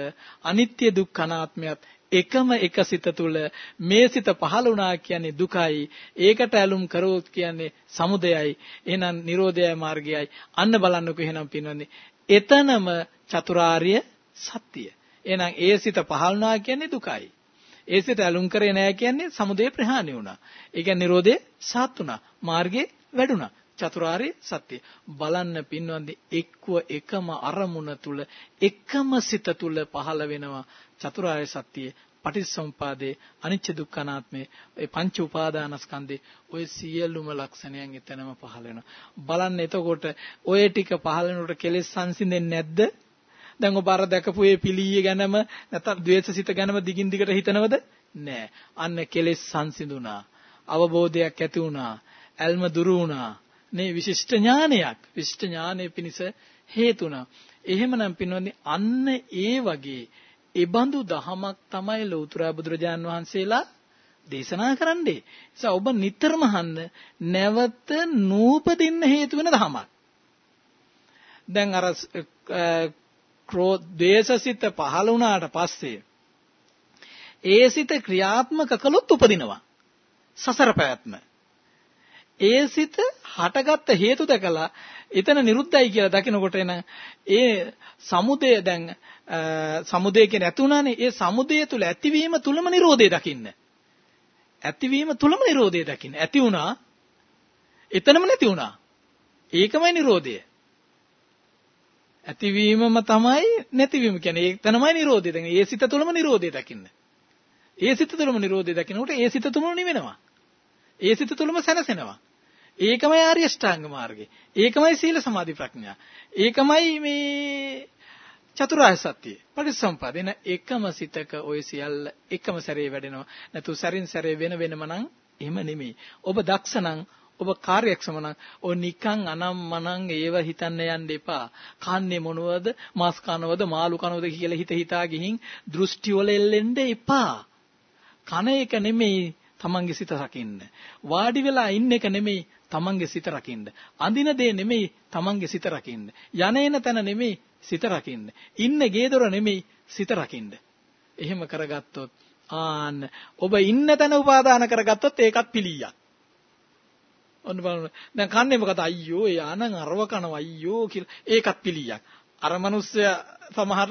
අනිත්‍ය දුක්ඛ අනාත්මයත් එකම එක සිත තුල මේ සිත පහළ වුණා කියන්නේ දුකයි ඒකට ඇලුම් කරොත් කියන්නේ සමුදයයි එහෙනම් නිරෝධයයි මාර්ගයයි අන්න බලන්නකෝ එහෙනම් පින්වන්නේ එතනම චතුරාර්ය සත්‍යය එහෙනම් ඒ සිත පහළ වුණා කියන්නේ දුකයි. ඒ සිත ඇලුම් කරේ නැහැ කියන්නේ සමුදය ප්‍රහාණය වුණා. ඒ කියන්නේ නිරෝධය සාත් වුණා. මාර්ගේ වැඩුණා චතුරාර්ය සත්‍ය. බලන්න පින්වන්දි එක්ව එකම අරමුණ තුල එකම සිත තුල පහළ වෙනවා චතුරාර්ය සත්‍යයේ පටිච්චසමුපාදේ අනිච්ච දුක්ඛ අනාත්මේ ඒ පංච උපාදානස්කන්ධේ ඔය සියලුම ලක්ෂණයන් එතනම පහළ වෙනවා. බලන්න එතකොට ඔය ටික පහළ වෙනකොට කෙලෙස් සංසිඳෙන්නේ නැද්ද? දැන් ඔබ අර දැකපු ඒ පිළිය ගැනම නැත්නම් ද්වේෂසිත ගැනම දිගින් දිගට හිතනවද? නෑ. අන්න කෙලෙස් සංසිඳුණා. අවබෝධයක් ඇති වුණා. ඇල්ම දුරු වුණා. නේ විශිෂ්ට ඥානයක්. විශිෂ්ට ඥානයේ පිණිස හේතුණා එහෙමනම් පින්වත්නි අන්න ඒ වගේ ඒබඳු දහමක් තමයි ලෞතර බුදුරජාන් වහන්සේලා දේශනා කරන්නේ. ඒ ඔබ නිතරම අහන්න නැවත නූපදින්න හේතු වෙන දහමක්. දැන් අර ක්‍රෝධ දේශසිත පහළ වුණාට පස්සේ ඒ සිත ක්‍රියාත්මක කළොත් උපදිනවා. සසර පැවැත්ම. ඒ සිත හටගත්ත හේතු දැකලා එතන නිරුද්ධයි කියලා දකිනකොට එන ඒ සමුදය දැන් සමුදය කියන්නේ ඇති උනානේ ඒ සමුදය තුල ඇතිවීම තුලම Nirodhe දකින්න. ඇතිවීම තුලම Nirodhe දකින්න. ඇති වුණා එතනම නැති වුණා. ඒකමයි Nirodhe. ඇතිවීමම තමයි නැතිවීම කියන්නේ ඒක තමයි Nirodhe. දැන් ඒ සිත තුලම Nirodhe දකින්න. ඒ සිත තුලම Nirodhe දකින්නකොට ඒ සිත තුලම නිවෙනවා. ඒ සිත තුලම සැනසෙනවා. ඒකමයි ආර්ය ශ්‍රාංග මාර්ගය. ඒකමයි සීල සමාධි ප්‍රඥා. ඒකමයි මේ චතුරාර්ය සත්‍යය. පටිසම්පාදින එකම සිතක ওই සියල්ල එකම සැරේ වැඩෙනවා. නැතු සැරින් සැරේ වෙන වෙනම නම් එහෙම නෙමෙයි. ඔබ දක්ෂ නම් ඔබ කාර්යක්ෂම නම් ඔය නිකන් අනම්මනම් ඒව හිතන්න යන්න එපා. කන්නේ මොනවද? මාස් කනවද? මාළු කනවද කියලා හිත හිතා ගිහින් දෘෂ්ටි වල එල්ලෙන්න එපා. කන එක නෙමෙයි තමන්ගේ සිත රකින්න. වාඩි වෙලා ඉන්න එක නෙමෙයි තමන්ගේ සිත රකින්න. අඳින දේ නෙමෙයි තමන්ගේ සිත රකින්න. යන එන තැන නෙමෙයි සිත රකින්න. ඉන්න ගේදොර නෙමෙයි සිත රකින්න. එහෙම කරගත්තොත් ආන්න ඔබ ඉන්න තැන උපාදාන කරගත්තොත් ඒකත් පිළියක්. ඔන්න බලන්න. දැන් කන්නේ මොකද අයියෝ යානං අරව කනවා අයියෝ කියලා ඒකත් පිළියක්. අර මිනිස්සයා සමහර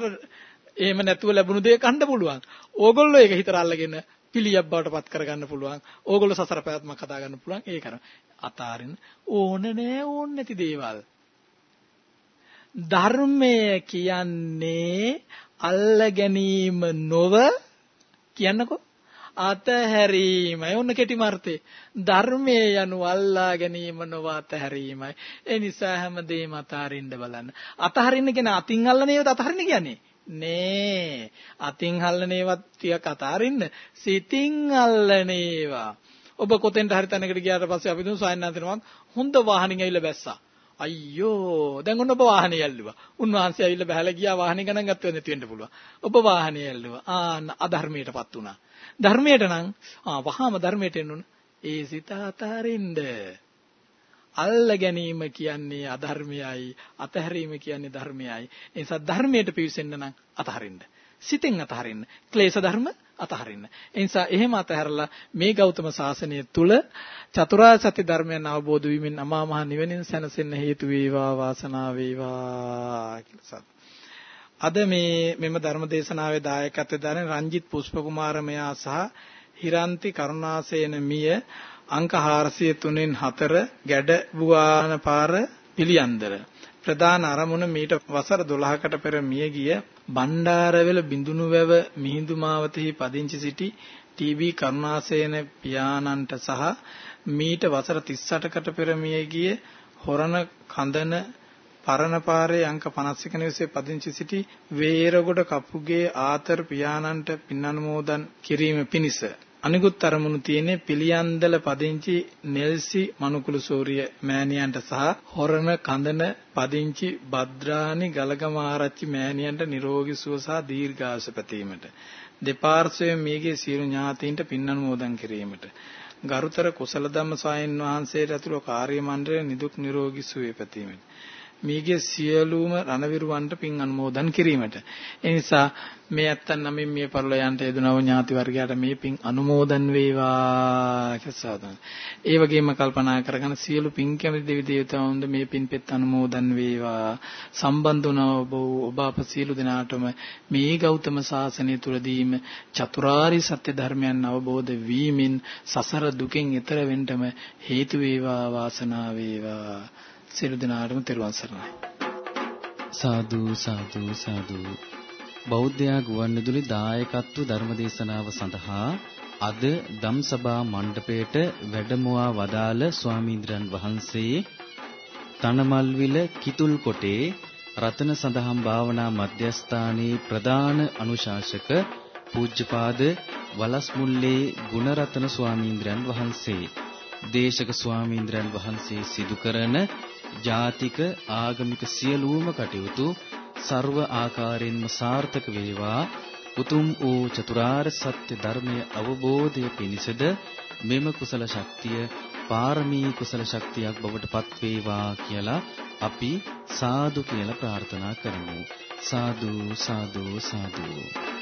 එහෙම නැතුව ලැබුණු දේ කන්න පුළුවන්. ඕගොල්ලෝ ඒක හිතර අල්ලගෙන පිළියක් බවට පත් කරගන්න පුළුවන්. ඕගොල්ලෝ සසර පැවැත්මක් හදා ගන්න පුළුවන්. ඒ කරන අතාරින් ඕන නෑ ඕන නැති දේවල්. ධර්මය කියන්නේ අල්ල ගැනීම නොව කියන්නකෝ අතහැරීමයි. ඔන්න කෙටි මාර්ථේ ධර්මයේ යනු අල්ලා ගැනීම නොව අතහැරීමයි. ඒ නිසා හැමදේම අතහරින්න බලන්න. අතහරින්න කියන අතින් අල්ලන ඒවාත් අතහරින්න කියන්නේ? නේ. අතින් අල්ලන ඒවාත් ටිකක් අතහරින්න. සිතින් අල්ලන ඒවා. ඔබ කොතෙන්ට හරි තැනකට ගියාට පස්සේ අපි දුන් සායනාන්තනමක් හොඳ වාහනින් ඇවිල්ලා බැස්සා. අයියෝ. දැන් ඔන්න ඔබ වාහනේ යල්ලුවා. උන්වහන්සේ ඇවිල්ලා බහැලා ගියා. වාහනේ ගණන් ගත්තොත් නැති වෙන්න පුළුවන්. ඔබ වාහනේ යල්ලුවා. ආ අධර්මයටපත් වුණා. ධර්මයට නම් ආ වහාම ධර්මයට එන්නුන ඒ සිත අතහරින්න. අල්ල ගැනීම කියන්නේ අධර්මයයි අතහැරීම කියන්නේ ධර්මයයි. ඒ නිසා ධර්මයට පිවිසෙන්න නම් අතහරින්න. සිතෙන් අතහරින්න. ක්ලේශ ධර්ම අතහරින්න. ඒ නිසා එහෙම අතහැරලා මේ ගෞතම සාසනය තුල චතුරාර්ය සත්‍ය ධර්මයන් අවබෝධ වීමෙන් අමා මහ නිවනින් සැනසෙන්න හේතු වේවා වාසනාව වේවා කියලා අද මේ මෙම ධර්ම දේශනාවේ දායකත්වයෙන් දරන රංජිත් පුෂ්ප කුමාරමයා සහ හිරන්ති කරුණාසේන මිය අංක 403න් 4 ගැඩ බුවාන පාර පිළියන්දර. ප්‍රධාන අරමුණ මීට වසර 12කට පෙර මිය ගිය බණ්ඩාරවෙල බිඳුණු වැව මිහිඳු මාවතෙහි පදිංචි සිටි ටීබී කරුණාසේන පියාණන්ට සහ මීට වසර 38කට පෙර මිය ගිය හොරණ කඳන පරණ පාරේ අංක 51 නිවසේ පදිංචි සිටි වේරගොඩ කපුගේ ආතර පියාණන්ට පින් අනුමෝදන් කිරීම පිණිස අනිකුත් අරමුණු තියෙන්නේ පිළියන්දල පදිංචි නෙල්සි මනුකුළු සූරිය මෑණියන්ට සහ හොරණ කඳන පදිංචි භද්‍රානි ගලගම ආරච්චි මෑණියන්ට නිරෝගී සුව සහ දීර්ඝාස පැතීමට. දෙපාර්ශ්වයෙන් මේගේ සියලු ඥාතීන්ට පින් අනුමෝදන් කිරීමට. ගරුතර කුසල ධම්ම ස්වාමීන් වහන්සේට ඇතුළු කාර්ය මණ්ඩලය නිදුක් නිරෝගී සුවය පැතීමට. මේගේ සියලුම රණවිරුවන්ට පින් අනුමෝදන් කිරීමට. ඒ නිසා මේ ඇත්තන් නමින් මේ පරිලයන්ට යෙදුනව ඥාති වර්ගයාට මේ පින් අනුමෝදන් වේවා කියලා ඒ වගේම කල්පනා කරගෙන සියලු පින් කැමති දෙවි දේවතාවුන්ද මේ පින් පෙත් අනුමෝදන් වේවා. සම්බන්ධ වුණව ඔබ අප සියලු දෙනාටම මේ ගෞතම සාසනය තුලදීම චතුරාරි සත්‍ය ධර්මයන් අවබෝධ වීමෙන් සසර දුකෙන් එතර වෙන්නම හේතු වේවා වාසනාව වේවා. සියලු දෙනාටම තෙරුවන් සරණයි. සාදු සාදු සාදු බෞද්ධයා ගුවන්විදුලි දායකත්ව ධර්මදේශනාව සඳහා අද ධම්සභා මණ්ඩපයේට වැඩමවා වදාළ ස්වාමීන්ද්‍රයන් වහන්සේ තනමල්විල කිතුල් කොටේ රතන සඳහම් භාවනා මධ්‍යස්ථානයේ ප්‍රධාන අනුශාසක පූජ්‍යපාද වලස්මුල්ලේ ගුණරතන ස්වාමීන්ද්‍රයන් වහන්සේ දේශක ස්වාමීන්ද්‍රයන් වහන්සේ සිදු කරන ජාතික ආගමික සියලුම කටයුතු ਸਰව ආකාරයෙන්ම සාර්ථක වේවා. උතුම් වූ චතුරාර්ය සත්‍ය ධර්මයේ අවබෝධය පිණිසද මෙම කුසල ශක්තිය පාරමී කුසල ශක්තියක් බවට පත් වේවා කියලා අපි සාදු කියලා ප්‍රාර්ථනා කරමු. සාදු සාදු සාදු.